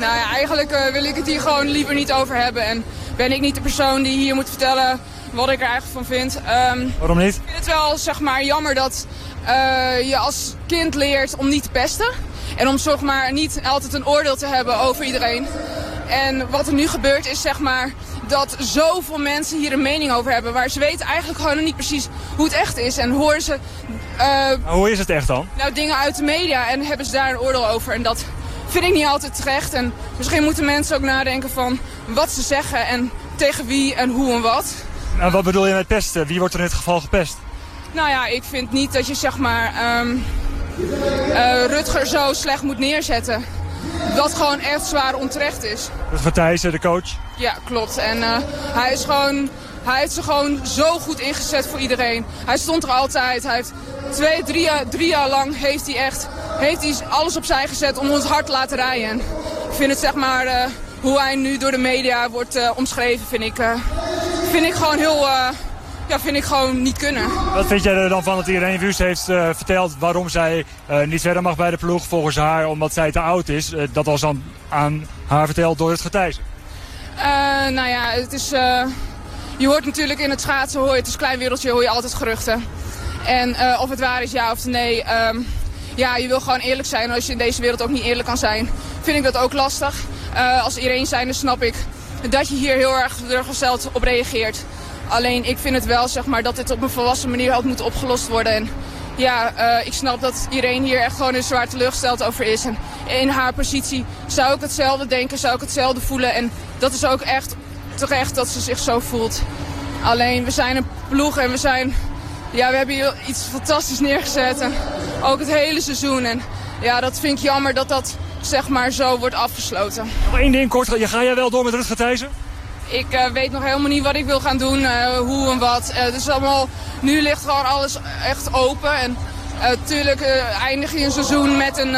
Nou ja, eigenlijk eh, wil ik het hier gewoon liever niet over hebben. En ben ik niet de persoon die hier moet vertellen wat ik er eigenlijk van vind. Ehm, Waarom niet? Ik vind het wel zeg maar, jammer dat eh, je als kind leert om niet te pesten. En om zeg maar, niet altijd een oordeel te hebben over iedereen. En wat er nu gebeurt is zeg maar, dat zoveel mensen hier een mening over hebben. Waar ze weten eigenlijk gewoon niet precies hoe het echt is. En horen ze eh, hoe is het echt dan? nou, dingen uit de media en hebben ze daar een oordeel over. En dat vind ik niet altijd terecht. En misschien moeten mensen ook nadenken van wat ze zeggen en tegen wie en hoe en wat. En wat bedoel je met pesten? Wie wordt er in dit geval gepest? Nou ja, ik vind niet dat je zeg maar ehm, eh, Rutger zo slecht moet neerzetten. Dat gewoon echt zwaar onterecht is. Dat is Matthijssen, de coach. Ja, klopt. En eh, hij is gewoon... Hij heeft ze gewoon zo goed ingezet voor iedereen. Hij stond er altijd. Hij heeft twee, drie, jaar- drie jaar lang heeft hij echt heeft hij alles opzij gezet om ons hard te laten rijden. En ik vind het zeg maar, eh, hoe hij nu door de media wordt eh, omschreven, vind ik, eh, vind ik gewoon heel, ja, vind ik gewoon niet kunnen. Wat vind jij er dan van dat Irene Wust heeft verteld waarom zij niet verder mag bij de ploeg volgens haar omdat zij te oud is? Dat was dan aan haar verteld door het getijzen. Nou ja, het is, je hoort natuurlijk in het schaatsen, hoor je, het is een klein wereldje, hoor je altijd geruchten. En eh, of het waar is, ja of nee, ehm, ja, je wil gewoon eerlijk zijn. Als je in deze wereld ook niet eerlijk kan zijn, vind ik dat ook lastig. Eh, als iedereen zijnde snap ik dat je hier heel erg teleurgesteld op reageert. Alleen ik vind het wel, zeg maar, dat dit op een volwassen manier had moeten opgelost worden. En ja, eh, ik snap dat iedereen hier echt gewoon een zwaar teleurgesteld over is. En in haar positie zou ik hetzelfde denken, zou ik hetzelfde voelen. En dat is ook echt terecht dat ze zich zo voelt. Alleen, we zijn een ploeg en we zijn... Ja, we hebben hier iets fantastisch neergezet. En ook het hele seizoen. En ja, dat vind ik jammer dat dat, zeg maar, zo wordt afgesloten. Één ding kort, ga jij wel door met Rutger Thijssen? Ik eh, weet nog helemaal niet wat ik wil gaan doen, eh, hoe en wat. Is allemaal, nu ligt gewoon alles echt open. En natuurlijk eindig je een seizoen met een,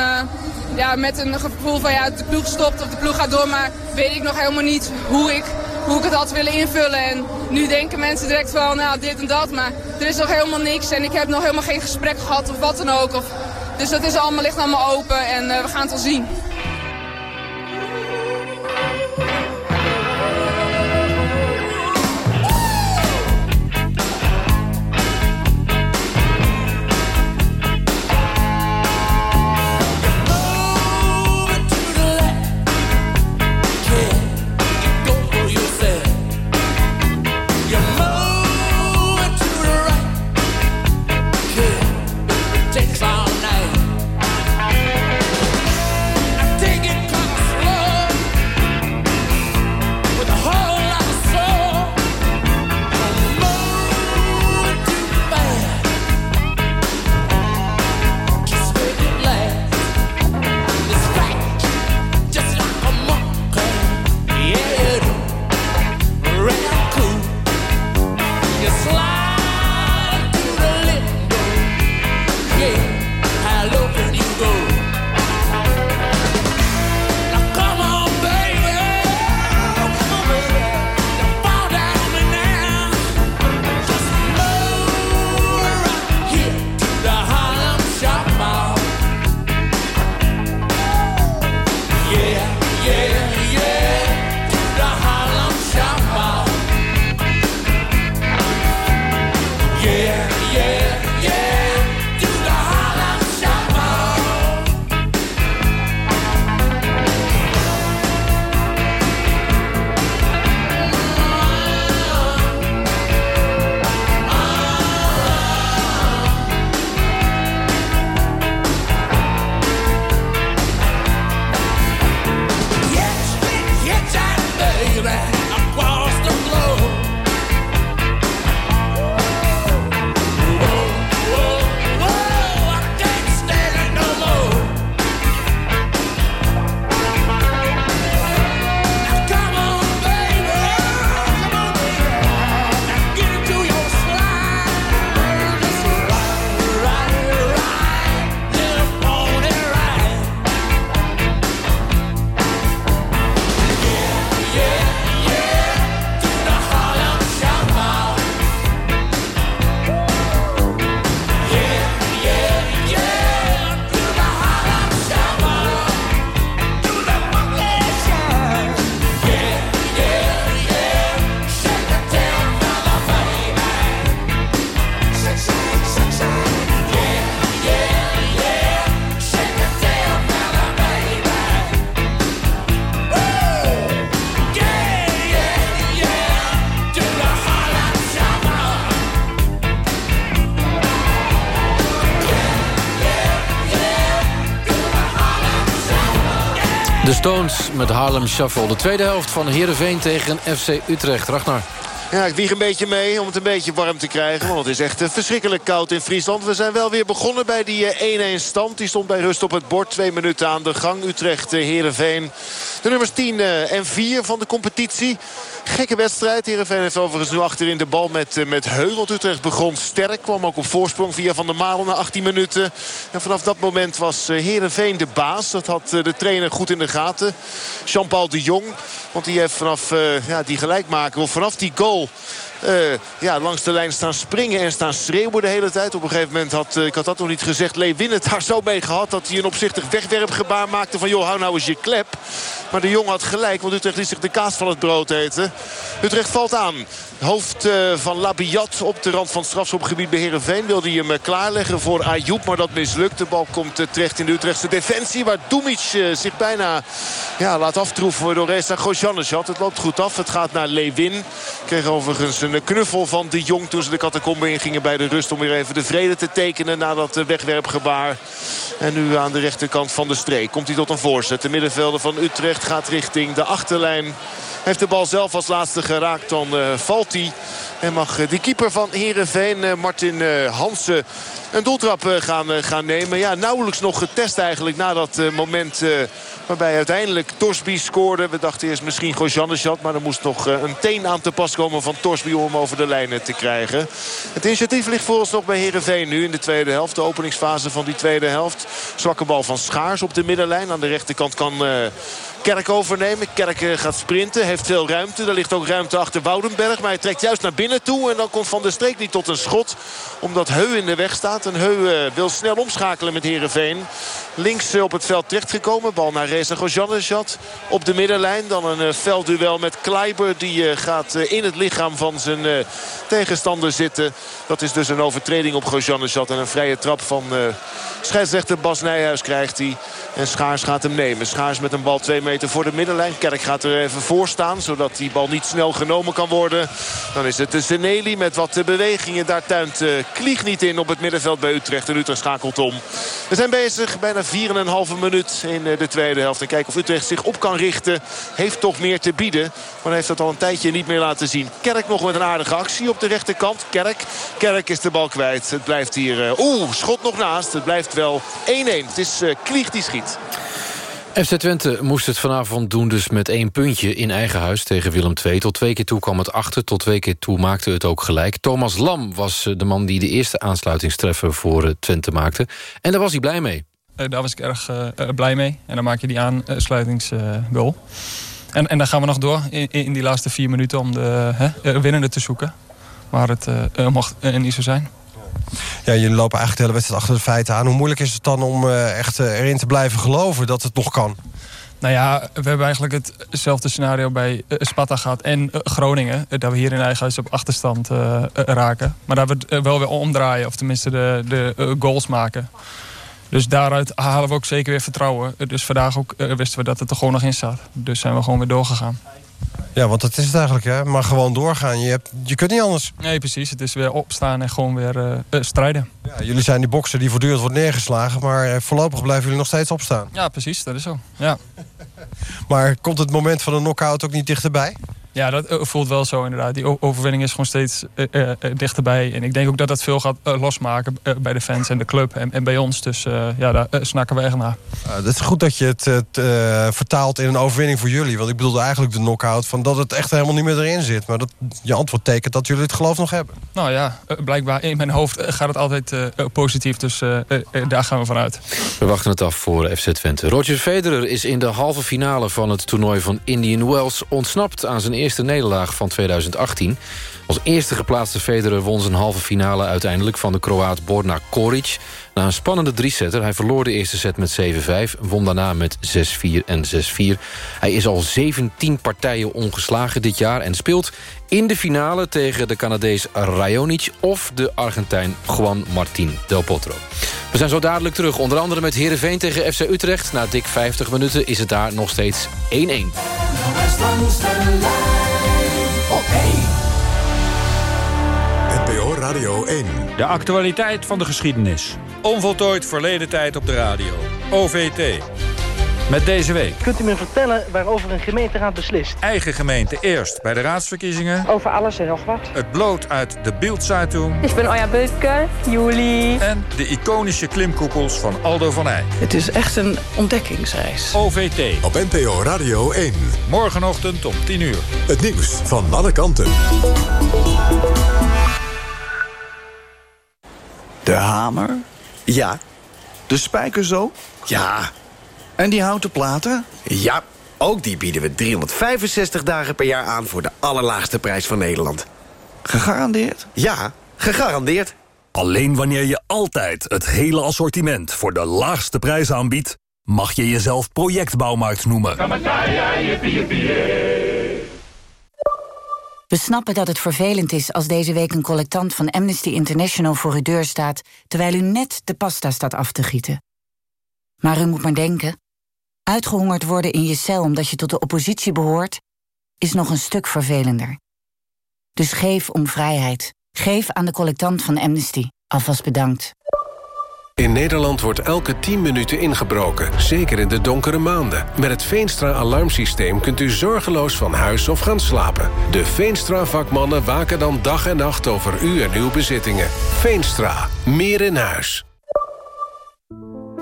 ja, met een gevoel van ja, de ploeg stopt of de ploeg gaat door. Maar weet ik nog helemaal niet hoe ik, hoe ik het had willen invullen. En nu denken mensen direct van nou, dit en dat. Maar er is nog helemaal niks en ik heb nog helemaal geen gesprek gehad of wat dan ook. Of, dus dat is allemaal, ligt allemaal open en eh, we gaan het wel zien. De Stones met Harlem Shuffle. De tweede helft van Heerenveen tegen FC Utrecht. Ragnar. Ja, ik wieg een beetje mee om het een beetje warm te krijgen. Want het is echt eh, verschrikkelijk koud in Friesland. We zijn wel weer begonnen bij die eh, 1-1 stand. Die stond bij rust op het bord. Twee minuten aan de gang. Utrecht, eh, Heerenveen. De nummers 10 eh, en 4 van de competitie. Gekke wedstrijd. Heerenveen heeft overigens nu achterin de bal met, eh, met Heu. Want Utrecht begon sterk. Kwam ook op voorsprong via Van der Malen na 18 minuten. En vanaf dat moment was eh, Heerenveen de baas. Dat had eh, de trainer goed in de gaten. Jean-Paul de Jong. Want die heeft vanaf eh, ja, die gelijkmaker, of vanaf die goal... eh, ja, langs de lijn staan springen en staan schreeuwen de hele tijd. Op een gegeven moment had, eh, ik had dat nog niet gezegd, Lewin het daar zo mee gehad... dat hij een opzichtig wegwerpgebaar maakte van... joh, hou nou eens je klep. Maar de Jong had gelijk, want Utrecht liet zich de kaas van het brood eten. Utrecht valt aan. Hoofd eh, van Labiat op de rand van strafschopgebied bij Heerenveen. Wilde hem eh, klaarleggen voor Ayoub, maar dat mislukt. De bal komt eh, terecht in de Utrechtse defensie. Waar Dumic zich bijna ja, laat aftroeven door Reza Gojanejad. Het loopt goed af. Het gaat naar Lewin. Kreeg overigens een knuffel van de Jong toen ze de catacombe ingingen bij de rust. Om weer even de vrede te tekenen na dat wegwerpgebaar. En nu aan de rechterkant van de streek komt hij tot een voorzet. De middenvelder van Utrecht gaat richting de achterlijn. Heeft de bal zelf als laatste geraakt. Dan eh, valt hij. En mag eh, die keeper van Heerenveen, eh, Martin Hansen, een doeltrap gaan, gaan nemen. Ja, nauwelijks nog getest eigenlijk na dat moment... waarbij uiteindelijk Torsby scoorde. We dachten eerst misschien Gojanejad. Maar er moest nog een teen aan te pas komen van Torsby om hem over de lijnen te krijgen. Het initiatief ligt voor ons nog bij Heerenveen nu in de tweede helft. De openingsfase van die tweede helft. Zwakke bal van Schaars op de middenlijn. Aan de rechterkant kan... Kerk overnemen. Kerk eh, gaat sprinten. Heeft veel ruimte. Er ligt ook ruimte achter Woudenberg. Maar hij trekt juist naar binnen toe. En dan komt Van der Streek niet tot een schot. Omdat Heu in de weg staat. En Heu eh, wil snel omschakelen met Heerenveen. Links eh, op het veld terechtgekomen. Bal naar Reza Gojanejad. Op de middenlijn. Dan een eh, veldduel met Kleiber. Die eh, gaat in het lichaam van zijn tegenstander zitten. Dat is dus een overtreding op Gojanejad. En een vrije trap van scheidsrechter Bas Nijhuis krijgt hij. En Schaars gaat hem nemen. Schaars met een bal twee meter voor de middenlijn. Kerk gaat er even voor staan. Zodat die bal niet snel genomen kan worden. Dan is het de Zeneli met wat bewegingen. Daar tuint Klieg niet in op het middenveld bij Utrecht. En Utrecht schakelt om. We zijn bezig. Bijna 4,5 minuut in eh, de tweede helft. En kijken of Utrecht zich op kan richten. Heeft toch meer te bieden. Maar heeft dat al een tijdje niet meer laten zien. Kerk nog met een aardige actie op de rechterkant. Kerk. Kerk is de bal kwijt. Het blijft hier... eh, Oeh, schot nog naast. Het blijft wel 1-1. Het is eh, Klieg die schiet. FC Twente moest het vanavond doen dus met één puntje in eigen huis tegen Willem II. Tot twee keer toe kwam het achter, tot twee keer toe maakte het ook gelijk. Thomas Lam was de man die de eerste aansluitingstreffer voor Twente maakte. En daar was hij blij mee. Eh, daar was ik erg eh, eh, blij mee. En dan maak je die aansluitingsgoal. en, en dan gaan we nog door in, in die laatste vier minuten om de hè, winnende te zoeken. Maar het mocht niet zo zijn. Ja, jullie lopen eigenlijk de hele wedstrijd achter de feiten aan. Hoe moeilijk is het dan om echt erin te blijven geloven dat het nog kan? Nou ja, we hebben eigenlijk hetzelfde scenario bij Sparta gehad en Groningen. dat we hier in eigen huis op achterstand raken. Maar dat we het wel weer omdraaien. Of tenminste de, de goals maken. Dus daaruit halen we ook zeker weer vertrouwen. Dus vandaag ook eh, wisten we dat het er gewoon nog in staat. Dus zijn we gewoon weer doorgegaan. Ja, want dat is het eigenlijk, hè? Maar gewoon doorgaan. Je, hebt, je kunt niet anders. Nee, precies. Het is weer opstaan en gewoon weer eh, eh, strijden. Ja, jullie zijn die bokser die voortdurend wordt neergeslagen. Maar voorlopig blijven jullie nog steeds opstaan. Ja, precies. Dat is zo. Ja. Maar komt het moment van een knockout ook niet dichterbij? Ja, dat eh, voelt wel zo inderdaad. Die overwinning is gewoon steeds eh, eh, dichterbij. En ik denk ook dat dat veel gaat losmaken bij de fans en de club en, en bij ons. Dus eh, ja, daar snakken we echt naar. Uh, het is goed dat je het, het, eh, vertaalt in een overwinning voor jullie. Want ik bedoelde eigenlijk de knockout van dat het echt helemaal niet meer erin zit. Maar dat je antwoord tekent dat jullie het geloof nog hebben. Nou ja, blijkbaar in mijn hoofd gaat het altijd positief. Dus daar gaan we vanuit. We wachten het af voor FC Twente. Roger Federer is in de halve finale van het toernooi van Indian Wells... ontsnapt aan zijn eerste nederlaag van 2018. Als eerste geplaatste Federer won zijn halve finale uiteindelijk... van de Kroaat Borna Koric. Na een spannende drie-setter. Hij verloor de eerste set met 7-5. Won daarna met 6-4 en 6-4. Hij is al 17 partijen ongeslagen dit jaar... en speelt in de finale tegen de Canadees Raonic... of de Argentijn Juan Martín Del Potro. We zijn zo dadelijk terug, onder andere met Heerenveen tegen FC Utrecht. Na dik 50 minuten is het daar nog steeds 1-1. NPO Radio 1. De actualiteit van de geschiedenis. Onvoltooid verleden tijd op de radio. OVT. Met deze week. Kunt u me vertellen waarover een gemeenteraad beslist? Eigen gemeente eerst bij de raadsverkiezingen. Over alles en nog wat. Het bloot uit de Bildzeitung. Ik ben Oja Beutke, Julie. En de iconische klimkoepels van Aldo van Eyck. Het is echt een ontdekkingsreis. OVT. Op NPO Radio 1. Morgenochtend om 10 uur. Het nieuws van alle kanten. De hamer? Ja. De spijker zo? Ja. En die houten platen? Ja, ook die bieden we 365 dagen per jaar aan... voor de allerlaagste prijs van Nederland. Gegarandeerd? Ja, gegarandeerd. Alleen wanneer je altijd het hele assortiment voor de laagste prijs aanbiedt... mag je jezelf projectbouwmarkt noemen. We snappen dat het vervelend is als deze week een collectant van Amnesty International voor uw deur staat... terwijl u net de pasta staat af te gieten. Maar u moet maar denken... uitgehongerd worden in je cel omdat je tot de oppositie behoort... is nog een stuk vervelender. Dus geef om vrijheid. Geef aan de collectant van Amnesty. Alvast bedankt. In Nederland wordt elke 10 minuten ingebroken, zeker in de donkere maanden. Met het Veenstra-alarmsysteem kunt u zorgeloos van huis of gaan slapen. De Veenstra-vakmannen waken dan dag en nacht over u en uw bezittingen. Veenstra, meer in huis.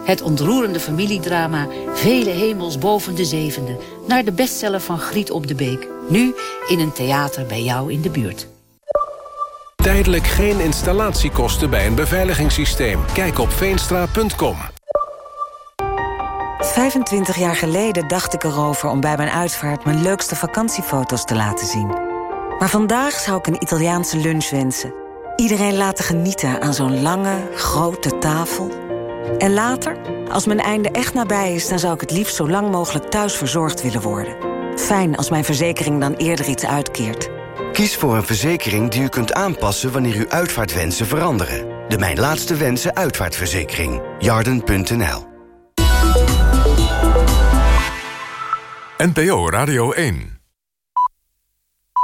Het ontroerende familiedrama Vele hemels boven de zevende... naar de bestseller van Griet op de Beek. Nu in een theater bij jou in de buurt. Tijdelijk geen installatiekosten bij een beveiligingssysteem. Kijk op veenstra.com. 25 jaar geleden dacht ik erover om bij mijn uitvaart... mijn leukste vakantiefoto's te laten zien. Maar vandaag zou ik een Italiaanse lunch wensen. Iedereen laten genieten aan zo'n lange, grote tafel. En later, als mijn einde echt nabij is... dan zou ik het liefst zo lang mogelijk thuis verzorgd willen worden. Fijn als mijn verzekering dan eerder iets uitkeert. Kies voor een verzekering die u kunt aanpassen wanneer uw uitvaartwensen veranderen. De Mijn Laatste Wensen uitvaartverzekering. Jarden.nl NPO Radio 1.